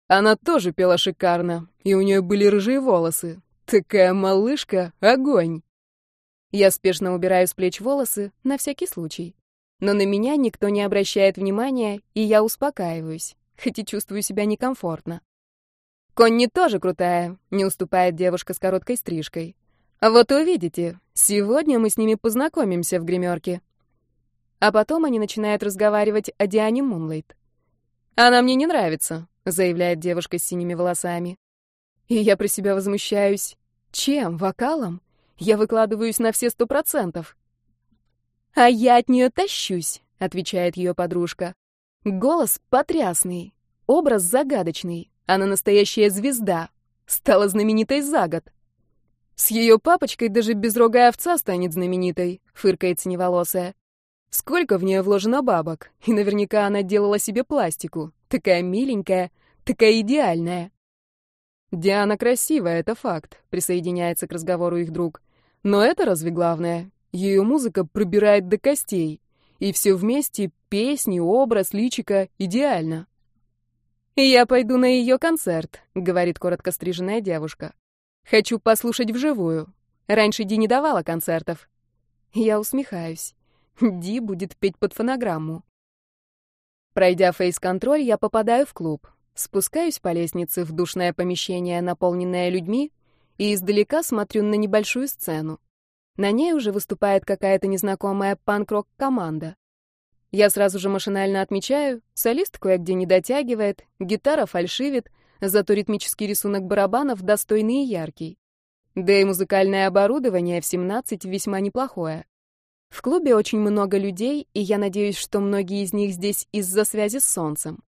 Speaker 1: Она тоже пела шикарно, и у нее были рыжие волосы, Такая малышка — огонь. Я спешно убираю с плеч волосы, на всякий случай. Но на меня никто не обращает внимания, и я успокаиваюсь, хоть и чувствую себя некомфортно. Конни тоже крутая, не уступает девушка с короткой стрижкой. А вот увидите, сегодня мы с ними познакомимся в гримерке. А потом они начинают разговаривать о Диане Мунлайт. «Она мне не нравится», — заявляет девушка с синими волосами. И я про себя возмущаюсь. Чем? Вокалом? Я выкладываюсь на все сто процентов. «А я от нее тащусь», — отвечает ее подружка. Голос потрясный, образ загадочный. Она настоящая звезда. Стала знаменитой за год. С ее папочкой даже безрогая овца станет знаменитой, фыркает синеволосая. Сколько в нее вложено бабок, и наверняка она делала себе пластику. Такая миленькая, такая идеальная. «Диана красивая, это факт», — присоединяется к разговору их друг. «Но это разве главное? Ее музыка пробирает до костей. И все вместе — песни, образ, личика — идеально». «Я пойду на ее концерт», — говорит коротко стриженная девушка. «Хочу послушать вживую. Раньше Ди не давала концертов». Я усмехаюсь. Ди будет петь под фонограмму. Пройдя фейс-контроль, я попадаю в клуб. Спускаюсь по лестнице в душное помещение, наполненное людьми, и издалека смотрю на небольшую сцену. На ней уже выступает какая-то незнакомая панк-рок-команда. Я сразу же машинально отмечаю, солист кое-где не дотягивает, гитара фальшивит, зато ритмический рисунок барабанов достойный и яркий. Да и музыкальное оборудование в 17 весьма неплохое. В клубе очень много людей, и я надеюсь, что многие из них здесь из-за связи с солнцем.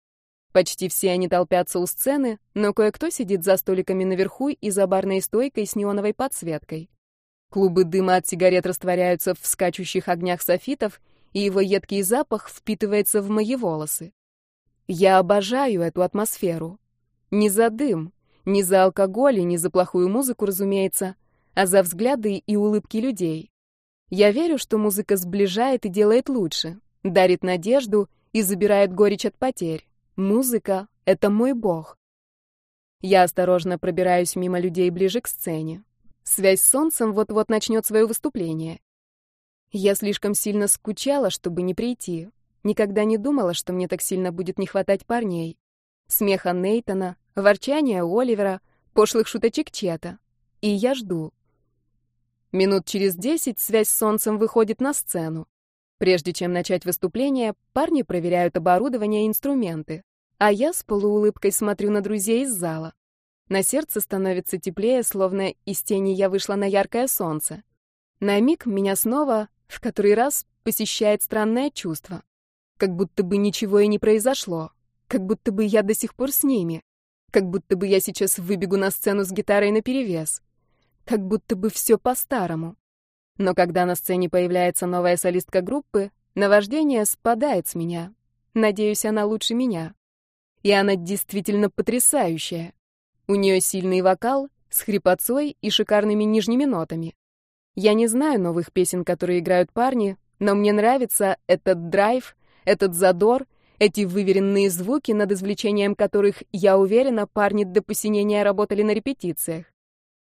Speaker 1: Почти все они толпятся у сцены, но кое-кто сидит за столиками наверху и за барной стойкой с неоновой подсветкой. Клубы дыма от сигарет растворяются в скачущих огнях софитов, и его едкий запах впитывается в мои волосы. Я обожаю эту атмосферу. Не за дым, не за алкоголь и не за плохую музыку, разумеется, а за взгляды и улыбки людей. Я верю, что музыка сближает и делает лучше, дарит надежду и забирает горечь от потерь. Музыка — это мой бог. Я осторожно пробираюсь мимо людей ближе к сцене. Связь с солнцем вот-вот начнет свое выступление. Я слишком сильно скучала, чтобы не прийти. Никогда не думала, что мне так сильно будет не хватать парней. Смеха Нейтона, ворчания Оливера, пошлых шуточек Чета. И я жду. Минут через десять связь с солнцем выходит на сцену. Прежде чем начать выступление, парни проверяют оборудование и инструменты. А я с полуулыбкой смотрю на друзей из зала. На сердце становится теплее, словно из тени я вышла на яркое солнце. На миг меня снова в который раз посещает странное чувство. Как будто бы ничего и не произошло. Как будто бы я до сих пор с ними. Как будто бы я сейчас выбегу на сцену с гитарой наперевес. Как будто бы все по-старому. Но когда на сцене появляется новая солистка группы, наваждение спадает с меня. Надеюсь, она лучше меня. И она действительно потрясающая. У нее сильный вокал с хрипотцой и шикарными нижними нотами. Я не знаю новых песен, которые играют парни, но мне нравится этот драйв, этот задор, эти выверенные звуки, над извлечением которых, я уверена, парни до посинения работали на репетициях.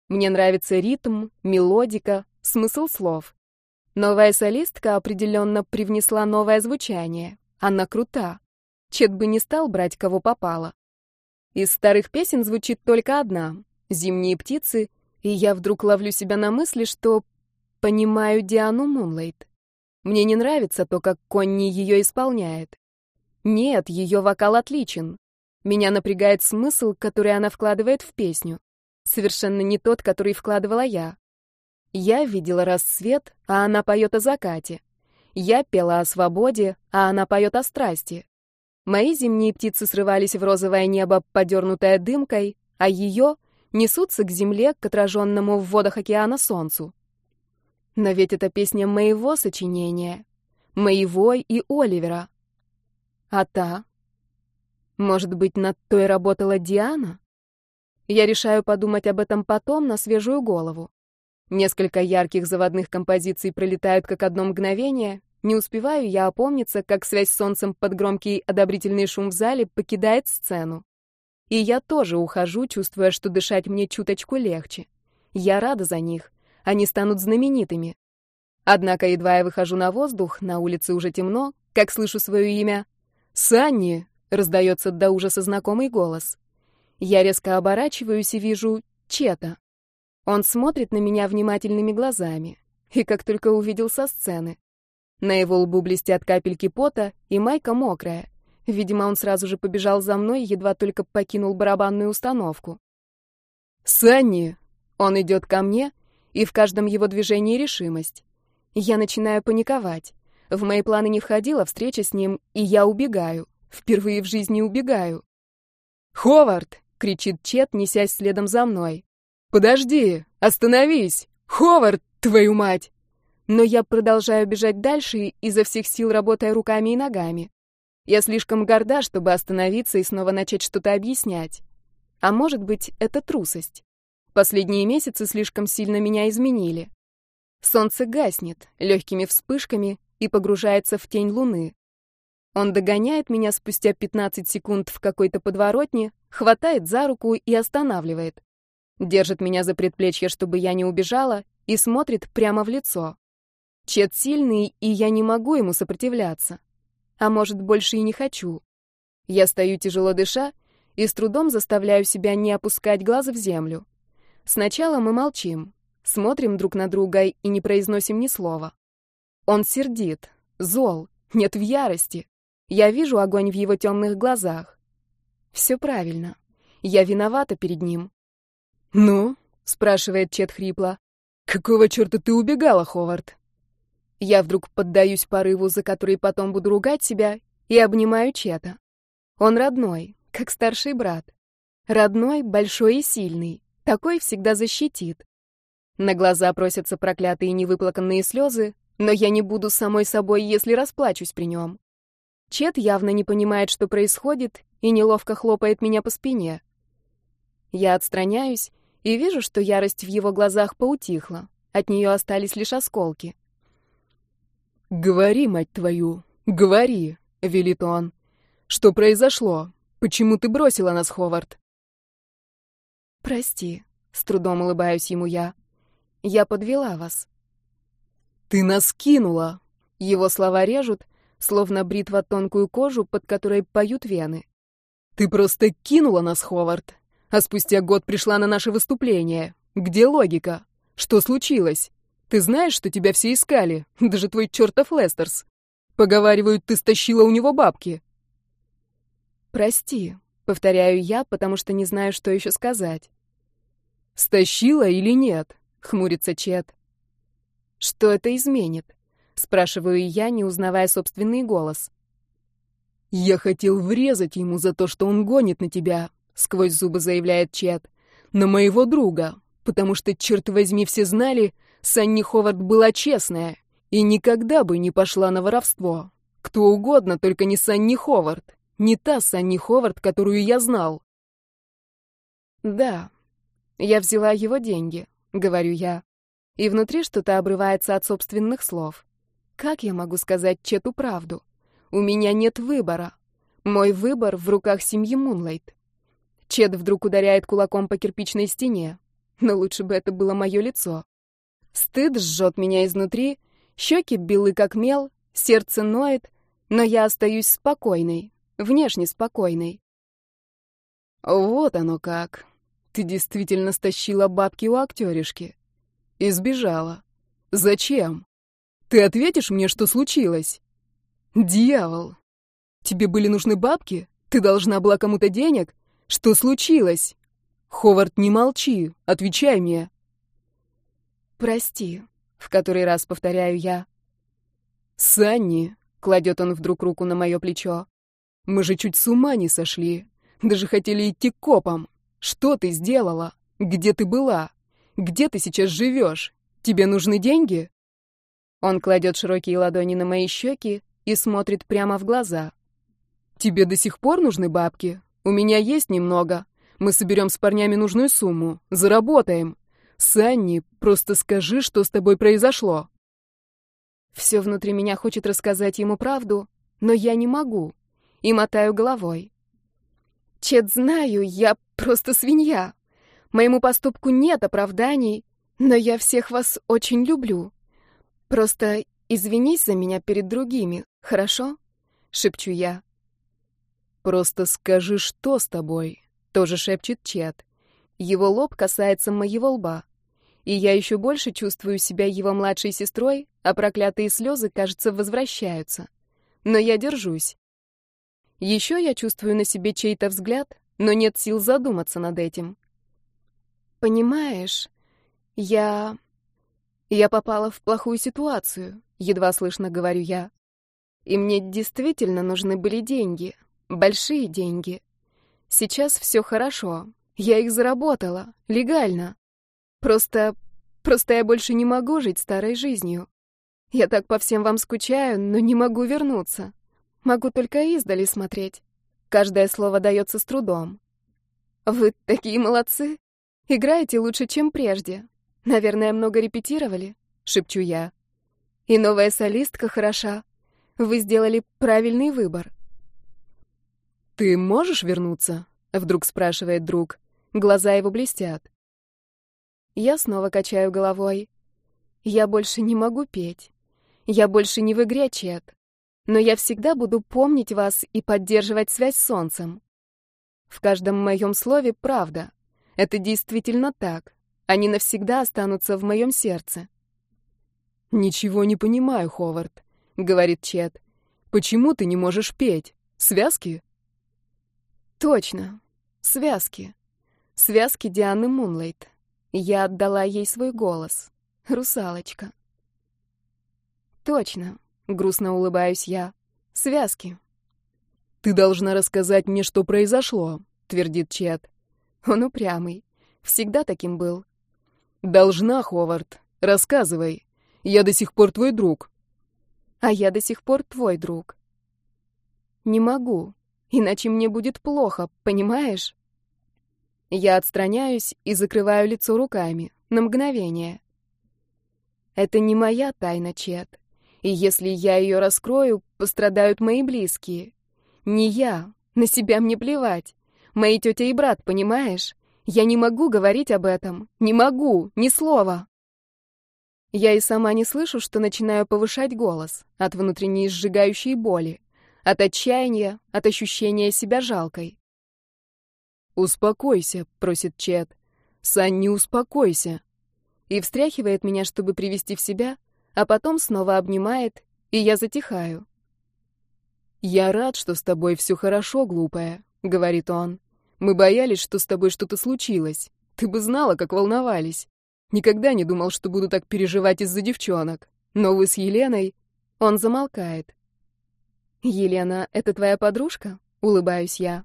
Speaker 1: Мне нравится ритм, мелодика, смысл слов. Новая солистка определенно привнесла новое звучание. Она крута. Чет бы не стал брать, кого попало. Из старых песен звучит только одна — «Зимние птицы», и я вдруг ловлю себя на мысли, что Понимаю Диану Мунлайт. Мне не нравится то, как Конни ее исполняет. Нет, ее вокал отличен. Меня напрягает смысл, который она вкладывает в песню. Совершенно не тот, который вкладывала я. Я видела рассвет, а она поет о закате. Я пела о свободе, а она поет о страсти. Мои зимние птицы срывались в розовое небо, подернутое дымкой, а ее несутся к земле, к отраженному в водах океана солнцу. Но ведь это песня моего сочинения, моего и Оливера. А та? Может быть, над той работала Диана? Я решаю подумать об этом потом на свежую голову. Несколько ярких заводных композиций пролетают как одно мгновение. Не успеваю я опомниться, как связь с солнцем под громкий одобрительный шум в зале покидает сцену. И я тоже ухожу, чувствуя, что дышать мне чуточку легче. Я рада за них они станут знаменитыми. Однако едва я выхожу на воздух, на улице уже темно, как слышу свое имя. «Санни!» — раздается до ужаса знакомый голос. Я резко оборачиваюсь и вижу Чета. Он смотрит на меня внимательными глазами. И как только увидел со сцены. На его лбу блестят капельки пота, и майка мокрая. Видимо, он сразу же побежал за мной, едва только покинул барабанную установку. «Санни!» Он идет ко мне — и в каждом его движении решимость. Я начинаю паниковать. В мои планы не входила встреча с ним, и я убегаю. Впервые в жизни убегаю. «Ховард!» — кричит Чет, несясь следом за мной. «Подожди! Остановись! Ховард, твою мать!» Но я продолжаю бежать дальше, изо всех сил работая руками и ногами. Я слишком горда, чтобы остановиться и снова начать что-то объяснять. А может быть, это трусость. Последние месяцы слишком сильно меня изменили. Солнце гаснет легкими вспышками и погружается в тень луны. Он догоняет меня спустя 15 секунд в какой-то подворотне, хватает за руку и останавливает. Держит меня за предплечье, чтобы я не убежала, и смотрит прямо в лицо. Чет сильный, и я не могу ему сопротивляться. А может, больше и не хочу. Я стою тяжело дыша и с трудом заставляю себя не опускать глаза в землю. Сначала мы молчим, смотрим друг на друга и не произносим ни слова. Он сердит, зол, нет в ярости. Я вижу огонь в его темных глазах. Все правильно. Я виновата перед ним.
Speaker 2: «Ну?» — спрашивает Чет хрипло. «Какого черта ты убегала, Ховард?»
Speaker 1: Я вдруг поддаюсь порыву, за который потом буду ругать себя, и обнимаю Чета. Он родной, как старший брат. Родной, большой и сильный. Такой всегда защитит. На глаза просятся проклятые невыплаканные слезы, но я не буду самой собой, если расплачусь при нем. Чет явно не понимает, что происходит, и неловко хлопает меня по спине. Я отстраняюсь и вижу, что ярость в его глазах поутихла. От нее остались лишь осколки.
Speaker 2: «Говори, мать твою, говори!» — велит он. «Что произошло? Почему ты бросила нас, Ховард?»
Speaker 1: «Прости», — с трудом улыбаюсь ему я. «Я подвела вас».
Speaker 2: «Ты нас кинула!»
Speaker 1: Его слова режут, словно бритва тонкую кожу, под которой поют вены.
Speaker 2: «Ты просто кинула нас, Ховард, а спустя год пришла на наше выступление. Где логика? Что случилось? Ты знаешь, что тебя все искали, даже твой чертов Лестерс. Поговаривают, ты стащила у него бабки».
Speaker 1: «Прости», — повторяю я, потому что не знаю, что еще сказать.
Speaker 2: «Стащила или нет?» — хмурится Чет.
Speaker 1: «Что это изменит?» — спрашиваю я, не узнавая собственный голос.
Speaker 2: «Я хотел врезать ему за то, что он гонит на тебя», — сквозь зубы заявляет Чет. «На моего друга, потому что, черт возьми, все знали, Санни Ховард была честная и никогда бы не пошла на воровство. Кто угодно, только не Санни Ховард. Не та Санни Ховард, которую я знал».
Speaker 1: «Да, я взяла его деньги», — говорю я. И внутри что-то обрывается от собственных слов. Как я могу сказать Чету правду? У меня нет выбора. Мой выбор в руках семьи Мунлайт. Чет вдруг ударяет кулаком по кирпичной стене. Но лучше бы это было мое лицо. Стыд жжет меня изнутри, щеки белы как мел, сердце ноет, но я остаюсь спокойной, внешне спокойной.
Speaker 2: Вот оно как. Ты действительно стащила бабки у актеришки. И сбежала. Зачем? Ты ответишь мне, что случилось? Дьявол. Тебе были нужны бабки? Ты должна была кому-то денег? Что случилось? Ховард, не молчи. Отвечай мне.
Speaker 1: Прости, в который раз повторяю я.
Speaker 2: Санни, кладет он вдруг руку на мое плечо. Мы же чуть с ума не сошли. Даже хотели идти к копам. Что ты сделала? Где ты была? Где ты сейчас живешь? Тебе нужны деньги?»
Speaker 1: Он кладет широкие ладони на мои щеки и смотрит прямо в глаза.
Speaker 2: «Тебе до сих пор нужны бабки? У меня есть немного. Мы соберем с парнями нужную сумму. Заработаем. Санни, просто скажи, что с тобой произошло».
Speaker 1: Все внутри меня хочет рассказать ему правду, но я не могу. И мотаю головой. Чет, знаю, я просто свинья. Моему поступку нет оправданий, но я всех вас очень люблю. Просто извинись за меня перед другими, хорошо? Шепчу я.
Speaker 2: Просто скажи, что с тобой, тоже шепчет Чет.
Speaker 1: Его лоб касается моего лба. И я еще больше чувствую себя его младшей сестрой, а проклятые слезы, кажется, возвращаются. Но я держусь. Еще я чувствую на себе чей-то взгляд, но нет сил задуматься над этим. Понимаешь, я... Я попала в плохую ситуацию, едва слышно говорю я. И мне действительно нужны были деньги, большие деньги. Сейчас все хорошо, я их заработала, легально. Просто... просто я больше не могу жить старой жизнью. Я так по всем вам скучаю, но не могу вернуться. Могу только издали смотреть. Каждое слово дается с трудом. Вы такие молодцы. Играете лучше, чем прежде. Наверное, много репетировали, шепчу я. И новая солистка хороша. Вы сделали правильный выбор.
Speaker 2: Ты можешь вернуться? Вдруг спрашивает друг. Глаза его блестят.
Speaker 1: Я снова качаю головой. Я больше не могу петь. Я больше не в игре, Чет но я всегда буду помнить вас и поддерживать связь с солнцем. В каждом моем слове правда. Это действительно так. Они навсегда останутся в моем сердце.
Speaker 2: «Ничего не понимаю, Ховард», — говорит Чет. «Почему ты не можешь петь? Связки?»
Speaker 1: «Точно. Связки. Связки Дианы Мунлайт. Я отдала ей свой голос. Русалочка». «Точно», — грустно улыбаюсь я. «Связки».
Speaker 2: «Ты должна рассказать мне, что произошло», — твердит Чет.
Speaker 1: Он упрямый. Всегда таким был.
Speaker 2: «Должна, Ховард. Рассказывай. Я до сих пор твой друг».
Speaker 1: «А я до сих пор твой друг». «Не могу. Иначе мне будет плохо, понимаешь?» Я отстраняюсь и закрываю лицо руками. На мгновение. Это не моя тайна, Чет. И если я ее раскрою, пострадают мои близкие. Не я. На себя мне плевать. Мои тетя и брат, понимаешь? Я не могу говорить об этом. Не могу. Ни слова. Я и сама не слышу, что начинаю повышать голос от внутренней сжигающей боли, от отчаяния, от ощущения себя жалкой.
Speaker 2: «Успокойся», — просит Чет. «Санни, успокойся».
Speaker 1: И встряхивает меня, чтобы привести в себя, а потом снова обнимает, и я затихаю.
Speaker 2: «Я рад, что с тобой все хорошо, глупая», — говорит он. «Мы боялись, что с тобой что-то случилось. Ты бы знала, как волновались. Никогда не думал, что буду так переживать из-за девчонок. Но вы с Еленой...»
Speaker 1: Он замолкает. «Елена, это твоя подружка?» — улыбаюсь я.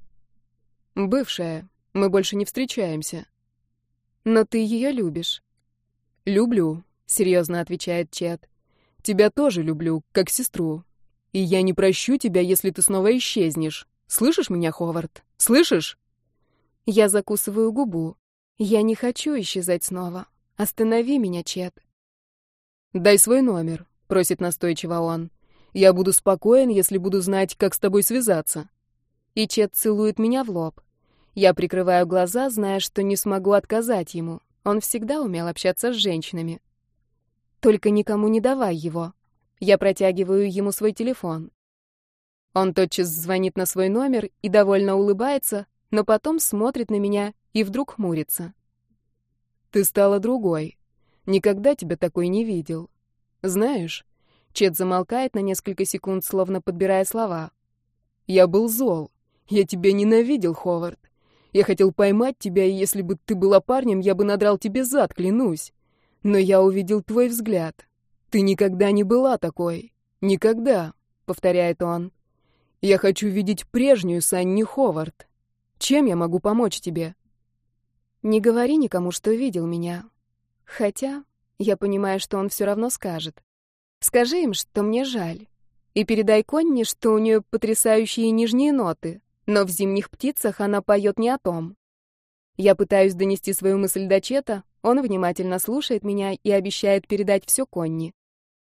Speaker 2: «Бывшая. Мы больше не встречаемся».
Speaker 1: «Но ты ее любишь».
Speaker 2: «Люблю серьезно отвечает Чет. Тебя тоже люблю, как сестру. И я не прощу тебя, если ты снова исчезнешь. Слышишь меня, Ховард? Слышишь?
Speaker 1: Я закусываю губу. Я не хочу исчезать снова. Останови меня, Чет.
Speaker 2: Дай свой номер, просит настойчиво он. Я буду спокоен, если буду знать, как с тобой связаться.
Speaker 1: И Чет целует меня в лоб. Я прикрываю глаза, зная, что не смогу отказать ему. Он всегда умел общаться с женщинами. Только никому не давай его. Я протягиваю ему свой телефон. Он тотчас звонит на свой номер и довольно улыбается, но потом смотрит на меня и вдруг хмурится.
Speaker 2: Ты стала другой. Никогда тебя такой не видел. Знаешь, Чет замолкает на несколько секунд, словно подбирая слова. Я был зол. Я тебя ненавидел, Ховард. Я хотел поймать тебя, и если бы ты была парнем, я бы надрал тебе зад, клянусь. Но я увидел твой взгляд. Ты никогда не была такой. Никогда, повторяет он. Я хочу видеть прежнюю Санни Ховард. Чем я могу помочь тебе?
Speaker 1: Не говори никому, что видел меня. Хотя я понимаю, что он все равно скажет. Скажи им, что мне жаль. И передай Конни, что у нее потрясающие нижние ноты, но в «Зимних птицах» она поет не о том. Я пытаюсь донести свою мысль до Чета, он внимательно слушает меня и обещает передать все Конни.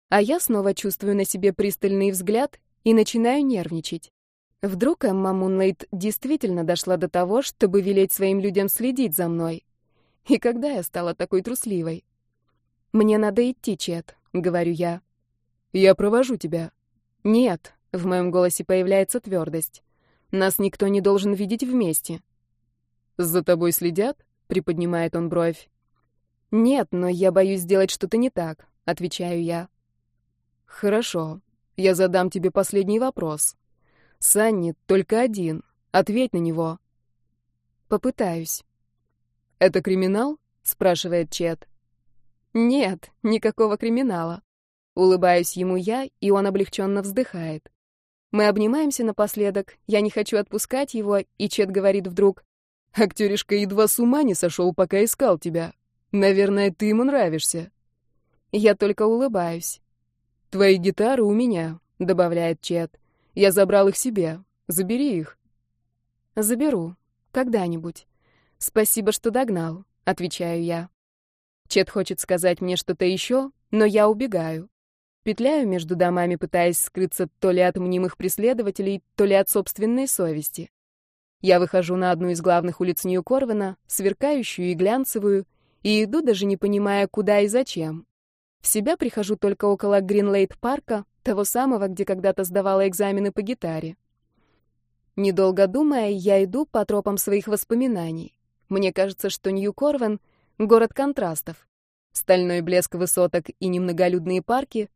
Speaker 1: А я снова чувствую на себе пристальный взгляд и начинаю нервничать. Вдруг Эмма Мунлейт действительно дошла до того, чтобы велеть своим людям следить за мной. И когда я стала такой трусливой? «Мне надо идти, Чет», — говорю я.
Speaker 2: «Я провожу тебя».
Speaker 1: «Нет», — в моем голосе появляется твердость. «Нас никто не должен видеть вместе».
Speaker 2: «За тобой следят?» — приподнимает он бровь.
Speaker 1: «Нет, но я боюсь сделать что-то не так», — отвечаю я.
Speaker 2: «Хорошо. Я задам тебе последний вопрос. Санни только один. Ответь на него».
Speaker 1: «Попытаюсь».
Speaker 2: «Это криминал?» — спрашивает Чет.
Speaker 1: «Нет, никакого криминала». Улыбаюсь ему я, и он облегченно вздыхает. Мы обнимаемся напоследок, я не хочу отпускать его, и Чет говорит вдруг.
Speaker 2: «Актеришка едва с ума не сошел, пока искал тебя. Наверное, ты ему нравишься.
Speaker 1: Я только улыбаюсь.
Speaker 2: Твои гитары у меня, добавляет Чет. Я забрал их себе. Забери их.
Speaker 1: Заберу. Когда-нибудь. Спасибо, что догнал, отвечаю я. Чет хочет сказать мне что-то еще, но я убегаю. Петляю между домами, пытаясь скрыться то ли от мнимых преследователей, то ли от собственной совести. Я выхожу на одну из главных улиц Нью-Корвена, сверкающую и глянцевую, и иду, даже не понимая, куда и зачем. В себя прихожу только около Гринлейт-парка, того самого, где когда-то сдавала экзамены по гитаре. Недолго думая, я иду по тропам своих воспоминаний. Мне кажется, что Нью-Корвен Город контрастов. Стальной блеск высоток и немноголюдные парки,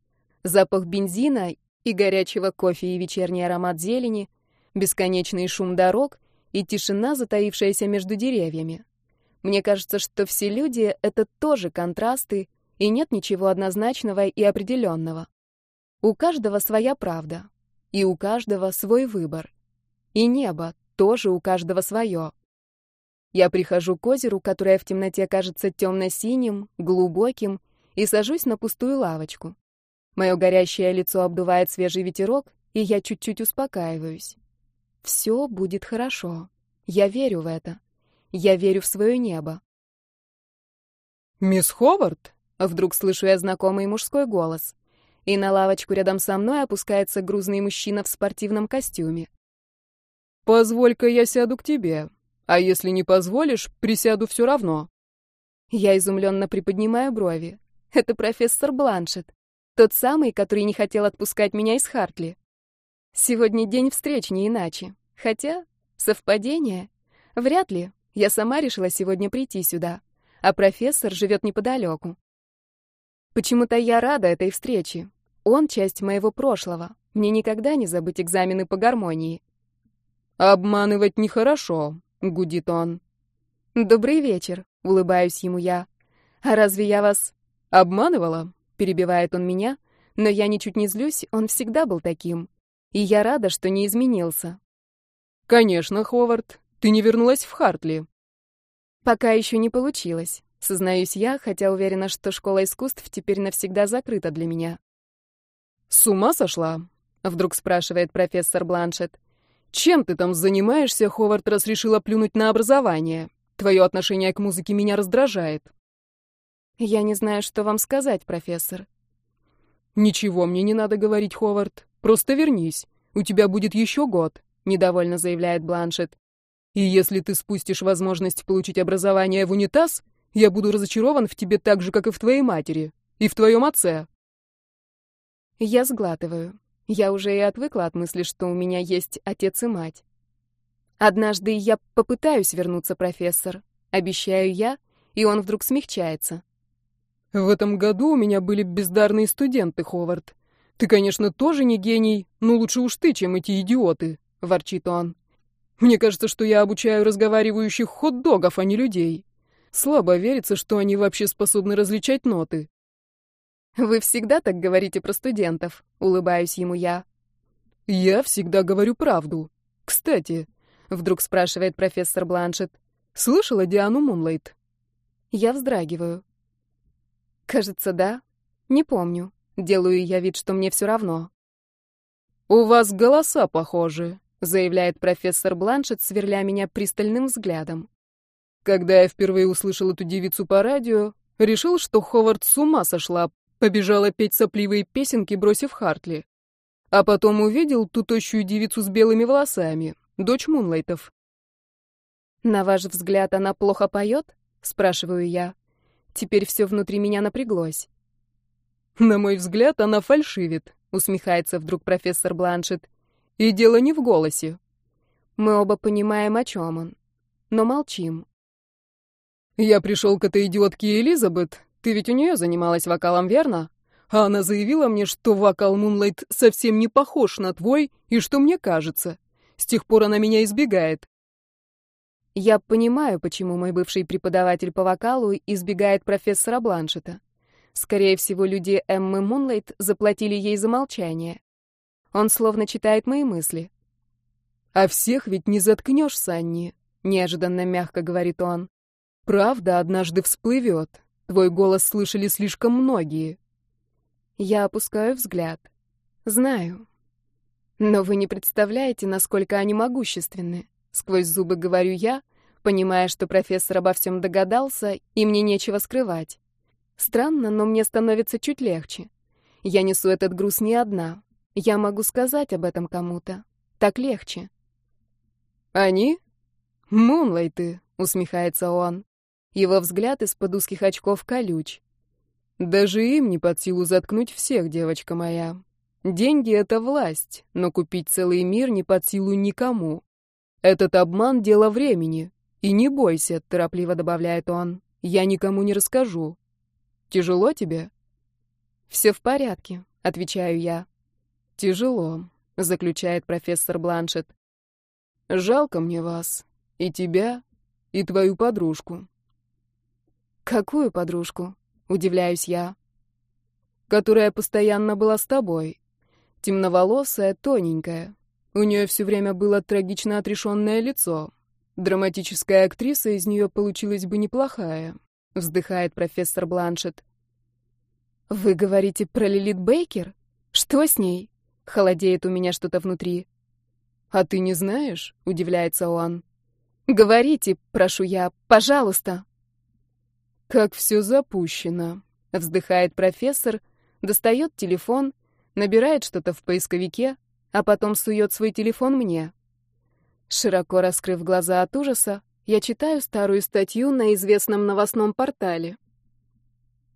Speaker 1: запах бензина и горячего кофе и вечерний аромат зелени, бесконечный шум дорог и тишина, затаившаяся между деревьями. Мне кажется, что все люди — это тоже контрасты, и нет ничего однозначного и определенного. У каждого своя правда, и у каждого свой выбор. И небо тоже у каждого свое. Я прихожу к озеру, которое в темноте кажется темно-синим, глубоким, и сажусь на пустую лавочку. Мое горящее лицо обдувает свежий ветерок, и я чуть-чуть успокаиваюсь. Все будет хорошо. Я верю в это. Я верю в свое небо.
Speaker 2: «Мисс Ховард?»
Speaker 1: — вдруг слышу я знакомый мужской голос. И на лавочку рядом со мной опускается грузный мужчина в спортивном костюме.
Speaker 2: «Позволь-ка я сяду к тебе. А если не позволишь, присяду все равно».
Speaker 1: Я изумленно приподнимаю брови. Это профессор Бланшет. Тот самый, который не хотел отпускать меня из Хартли. Сегодня день встреч, не иначе. Хотя, совпадение? Вряд ли. Я сама решила сегодня прийти сюда. А профессор живет неподалеку. Почему-то я рада этой встрече. Он — часть моего прошлого. Мне никогда не забыть экзамены по гармонии.
Speaker 2: «Обманывать нехорошо», — гудит он.
Speaker 1: «Добрый вечер», — улыбаюсь ему я. «А разве я вас...»
Speaker 2: «Обманывала?»
Speaker 1: Перебивает он меня, но я ничуть не злюсь, он всегда был таким. И я рада, что не изменился.
Speaker 2: Конечно, Ховард, ты не вернулась в Хартли.
Speaker 1: Пока еще не получилось, сознаюсь я, хотя уверена, что школа искусств теперь навсегда закрыта для меня.
Speaker 2: С ума сошла? Вдруг спрашивает профессор Бланшет. Чем ты там занимаешься, Ховард, раз решила плюнуть на образование? Твое отношение к музыке меня раздражает.
Speaker 1: «Я не знаю, что вам сказать, профессор».
Speaker 2: «Ничего мне не надо говорить, Ховард. Просто вернись. У тебя будет еще год», — недовольно заявляет Бланшет. «И если ты спустишь возможность получить образование в унитаз, я буду разочарован в тебе так же, как и в твоей матери. И в твоем отце».
Speaker 1: Я сглатываю. Я уже и отвыкла от мысли, что у меня есть отец и мать. Однажды я попытаюсь вернуться, профессор. Обещаю я, и он вдруг смягчается.
Speaker 2: В этом году у меня были бездарные студенты, Ховард. Ты, конечно, тоже не гений, но лучше уж ты, чем эти идиоты, ворчит он. Мне кажется, что я обучаю разговаривающих хот-догов, а не людей. Слабо верится, что они вообще способны различать ноты.
Speaker 1: Вы всегда так говорите про студентов, улыбаюсь ему я.
Speaker 2: Я всегда говорю правду. Кстати, вдруг спрашивает профессор Бланшет. Слышала Диану Мунлайт?
Speaker 1: Я вздрагиваю. Кажется, да. Не помню. Делаю я вид, что мне все равно.
Speaker 2: «У вас голоса похожи», — заявляет профессор Бланшет, сверля меня пристальным взглядом. Когда я впервые услышал эту девицу по радио, решил, что Ховард с ума сошла, побежала петь сопливые песенки, бросив Хартли. А потом увидел ту тощую девицу с белыми волосами, дочь Мунлайтов.
Speaker 1: «На ваш взгляд, она плохо поет?» — спрашиваю я. Теперь все внутри меня напряглось.
Speaker 2: «На мой взгляд, она фальшивит», — усмехается вдруг профессор Бланшет. «И дело не в голосе».
Speaker 1: Мы оба понимаем, о чем он, но молчим.
Speaker 2: «Я пришел к этой идиотке Элизабет. Ты ведь у нее занималась вокалом, верно? А она заявила мне, что вокал Мунлайт совсем не похож на твой, и что мне кажется. С тех пор она меня избегает.
Speaker 1: Я понимаю, почему мой бывший преподаватель по вокалу избегает профессора Бланшета. Скорее всего, люди Эммы Мунлайт заплатили ей за молчание. Он словно читает мои мысли.
Speaker 2: «А всех ведь не заткнешь, Санни», — неожиданно мягко говорит он. «Правда однажды всплывет. Твой голос слышали слишком многие».
Speaker 1: Я опускаю взгляд. Знаю. Но вы не представляете, насколько они могущественны. Сквозь зубы говорю я, понимая, что профессор обо всем догадался, и мне нечего скрывать. Странно, но мне становится чуть легче. Я несу этот груз не одна. Я могу сказать об этом кому-то. Так легче.
Speaker 2: «Они?» «Мунлайты», — усмехается он. Его взгляд из-под узких очков колюч. «Даже им не под силу заткнуть всех, девочка моя. Деньги — это власть, но купить целый мир не под силу никому. Этот обман — дело времени. И не бойся, торопливо добавляет он. я никому не расскажу. Тяжело тебе?»
Speaker 1: «Все в порядке», — отвечаю я.
Speaker 2: «Тяжело», — заключает профессор Бланшет. «Жалко мне вас. И тебя, и твою подружку».
Speaker 1: «Какую подружку?» — удивляюсь я.
Speaker 2: «Которая постоянно была с тобой. Темноволосая, тоненькая. У нее все время было трагично отрешенное лицо. Драматическая актриса из нее получилась бы неплохая», — вздыхает профессор Бланшет.
Speaker 1: «Вы говорите про Лилит Бейкер? Что с ней?» Холодеет у меня что-то внутри.
Speaker 2: «А ты не знаешь?» — удивляется он.
Speaker 1: «Говорите, прошу я, пожалуйста».
Speaker 2: «Как все запущено», — вздыхает профессор, достает телефон, набирает что-то в поисковике, а потом сует свой телефон мне. Широко раскрыв глаза от ужаса, я читаю старую статью на известном новостном портале.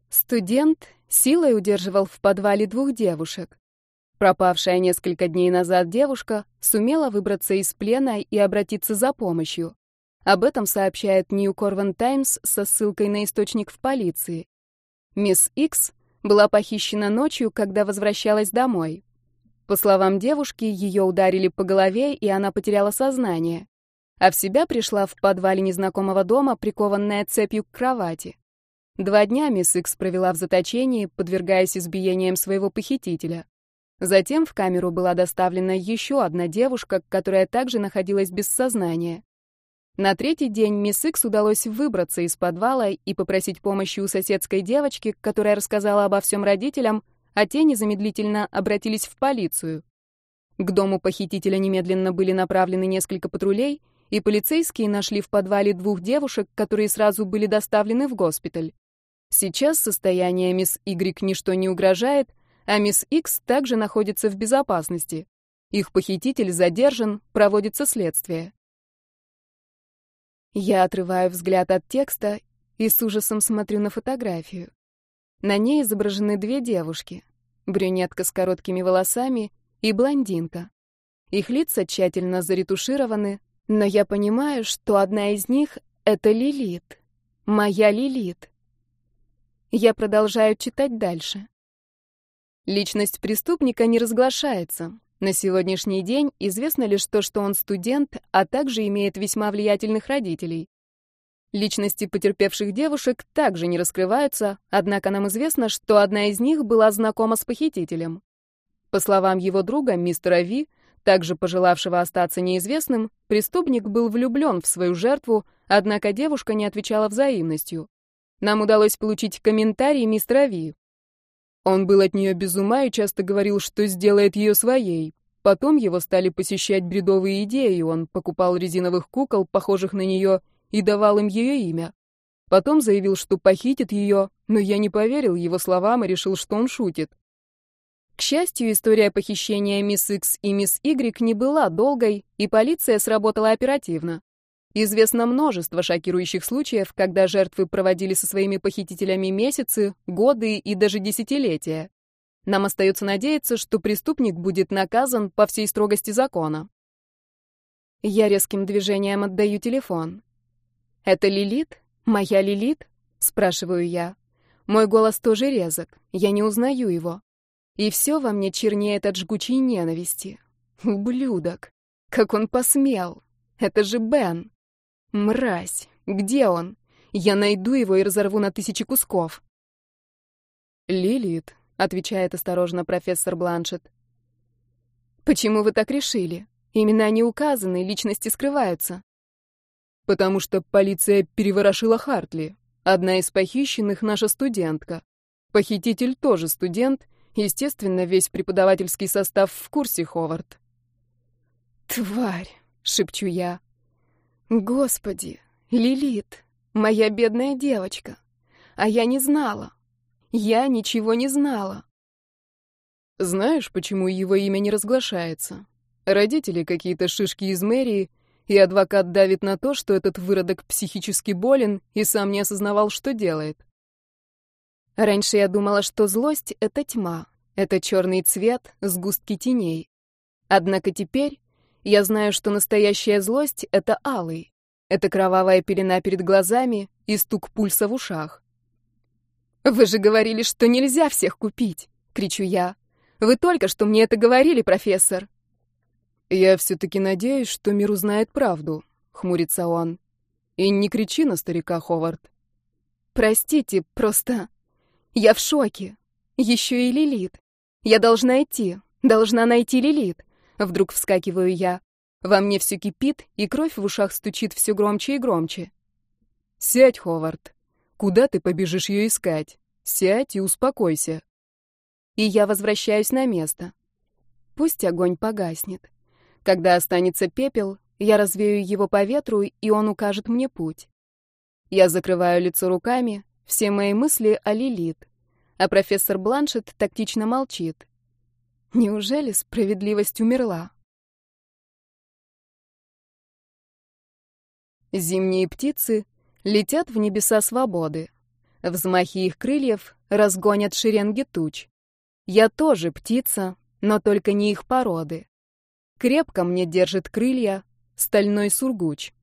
Speaker 2: Студент силой удерживал в подвале двух девушек. Пропавшая несколько дней назад девушка сумела выбраться из плена и обратиться за помощью. Об этом сообщает New Corvan Times со ссылкой на источник в полиции. Мисс Икс была похищена ночью, когда возвращалась домой. По словам девушки, ее ударили по голове, и она потеряла сознание. А в себя пришла в подвале незнакомого дома, прикованная цепью к кровати. Два дня мисс Икс провела в заточении, подвергаясь избиениям своего похитителя. Затем в камеру была доставлена еще одна девушка, которая также находилась без сознания. На третий день мисс Икс удалось выбраться из подвала и попросить помощи у соседской девочки, которая рассказала обо всем родителям, а те незамедлительно обратились в полицию. К дому похитителя немедленно были направлены несколько патрулей, и полицейские нашли в подвале двух девушек, которые сразу были доставлены в госпиталь. Сейчас состояние мисс Y ничто не угрожает, а мисс X также находится в безопасности. Их похититель задержан, проводится следствие. Я отрываю взгляд от текста и с ужасом смотрю на фотографию. На ней изображены две девушки. Брюнетка с короткими волосами и блондинка. Их лица тщательно заретушированы, но я понимаю, что одна из них — это Лилит. Моя Лилит. Я продолжаю читать дальше. Личность преступника не разглашается. На сегодняшний день известно лишь то, что он студент, а также имеет весьма влиятельных родителей. Личности потерпевших девушек также не раскрываются, однако нам известно, что одна из них была знакома с похитителем. По словам его друга, мистера Ви, также пожелавшего остаться неизвестным, преступник был влюблен в свою жертву, однако девушка не отвечала взаимностью. Нам удалось получить комментарий мистера Ви. Он был от нее без ума и часто говорил, что сделает ее своей. Потом его стали посещать бредовые идеи, он покупал резиновых кукол, похожих на нее, и давал им ее имя. Потом заявил, что похитит ее, но я не поверил его словам и решил, что он шутит. К счастью, история похищения мисс X и мисс Y не была долгой, и полиция сработала оперативно. Известно множество шокирующих случаев, когда жертвы проводили со своими похитителями месяцы, годы и даже десятилетия. Нам остается надеяться, что преступник будет наказан по всей строгости закона. Я резким движением отдаю телефон. «Это Лилит? Моя Лилит?» — спрашиваю я. Мой голос тоже резок, я не узнаю его. И все во мне чернеет от жгучей ненависти. Ублюдок! Как он посмел! Это же Бен! Мразь! Где он? Я найду его и разорву на тысячи кусков. «Лилит», — отвечает осторожно профессор Бланшет.
Speaker 1: «Почему вы так решили? Имена не указаны, личности скрываются».
Speaker 2: «Потому что полиция переворошила Хартли. Одна из похищенных — наша студентка. Похититель тоже студент. Естественно, весь преподавательский состав в курсе, Ховард».
Speaker 1: «Тварь!» — шепчу я. Господи, Лилит, моя бедная девочка. А я не знала. Я ничего не знала.
Speaker 2: Знаешь, почему его имя не разглашается? Родители какие-то шишки из мэрии, и адвокат давит на то, что этот выродок психически болен и сам не осознавал, что делает.
Speaker 1: Раньше я думала, что злость — это тьма, это черный цвет, сгустки теней. Однако теперь я знаю, что настоящая злость — это алый. Это кровавая пелена перед глазами и стук пульса в ушах. «Вы же говорили, что нельзя всех купить!» — кричу я. «Вы только что мне это говорили, профессор!»
Speaker 2: «Я все-таки надеюсь, что мир узнает правду», — хмурится он. «И не кричи на старика, Ховард».
Speaker 1: «Простите, просто... Я в шоке. Еще и Лилит. Я должна идти, должна найти Лилит». Вдруг вскакиваю я. Во мне все кипит, и кровь в ушах стучит все громче и громче.
Speaker 2: «Сядь, Ховард. Куда ты побежишь ее искать? Сядь и успокойся».
Speaker 1: И я возвращаюсь на место. Пусть огонь погаснет. Когда останется пепел, я развею его по ветру, и он укажет мне путь. Я закрываю лицо руками, все мои мысли о Лилит. А профессор Бланшет тактично молчит. Неужели справедливость умерла? Зимние птицы летят в небеса свободы. Взмахи их крыльев разгонят шеренги туч. Я тоже птица, но только не их породы. Крепко мне держит крылья стальной сургуч.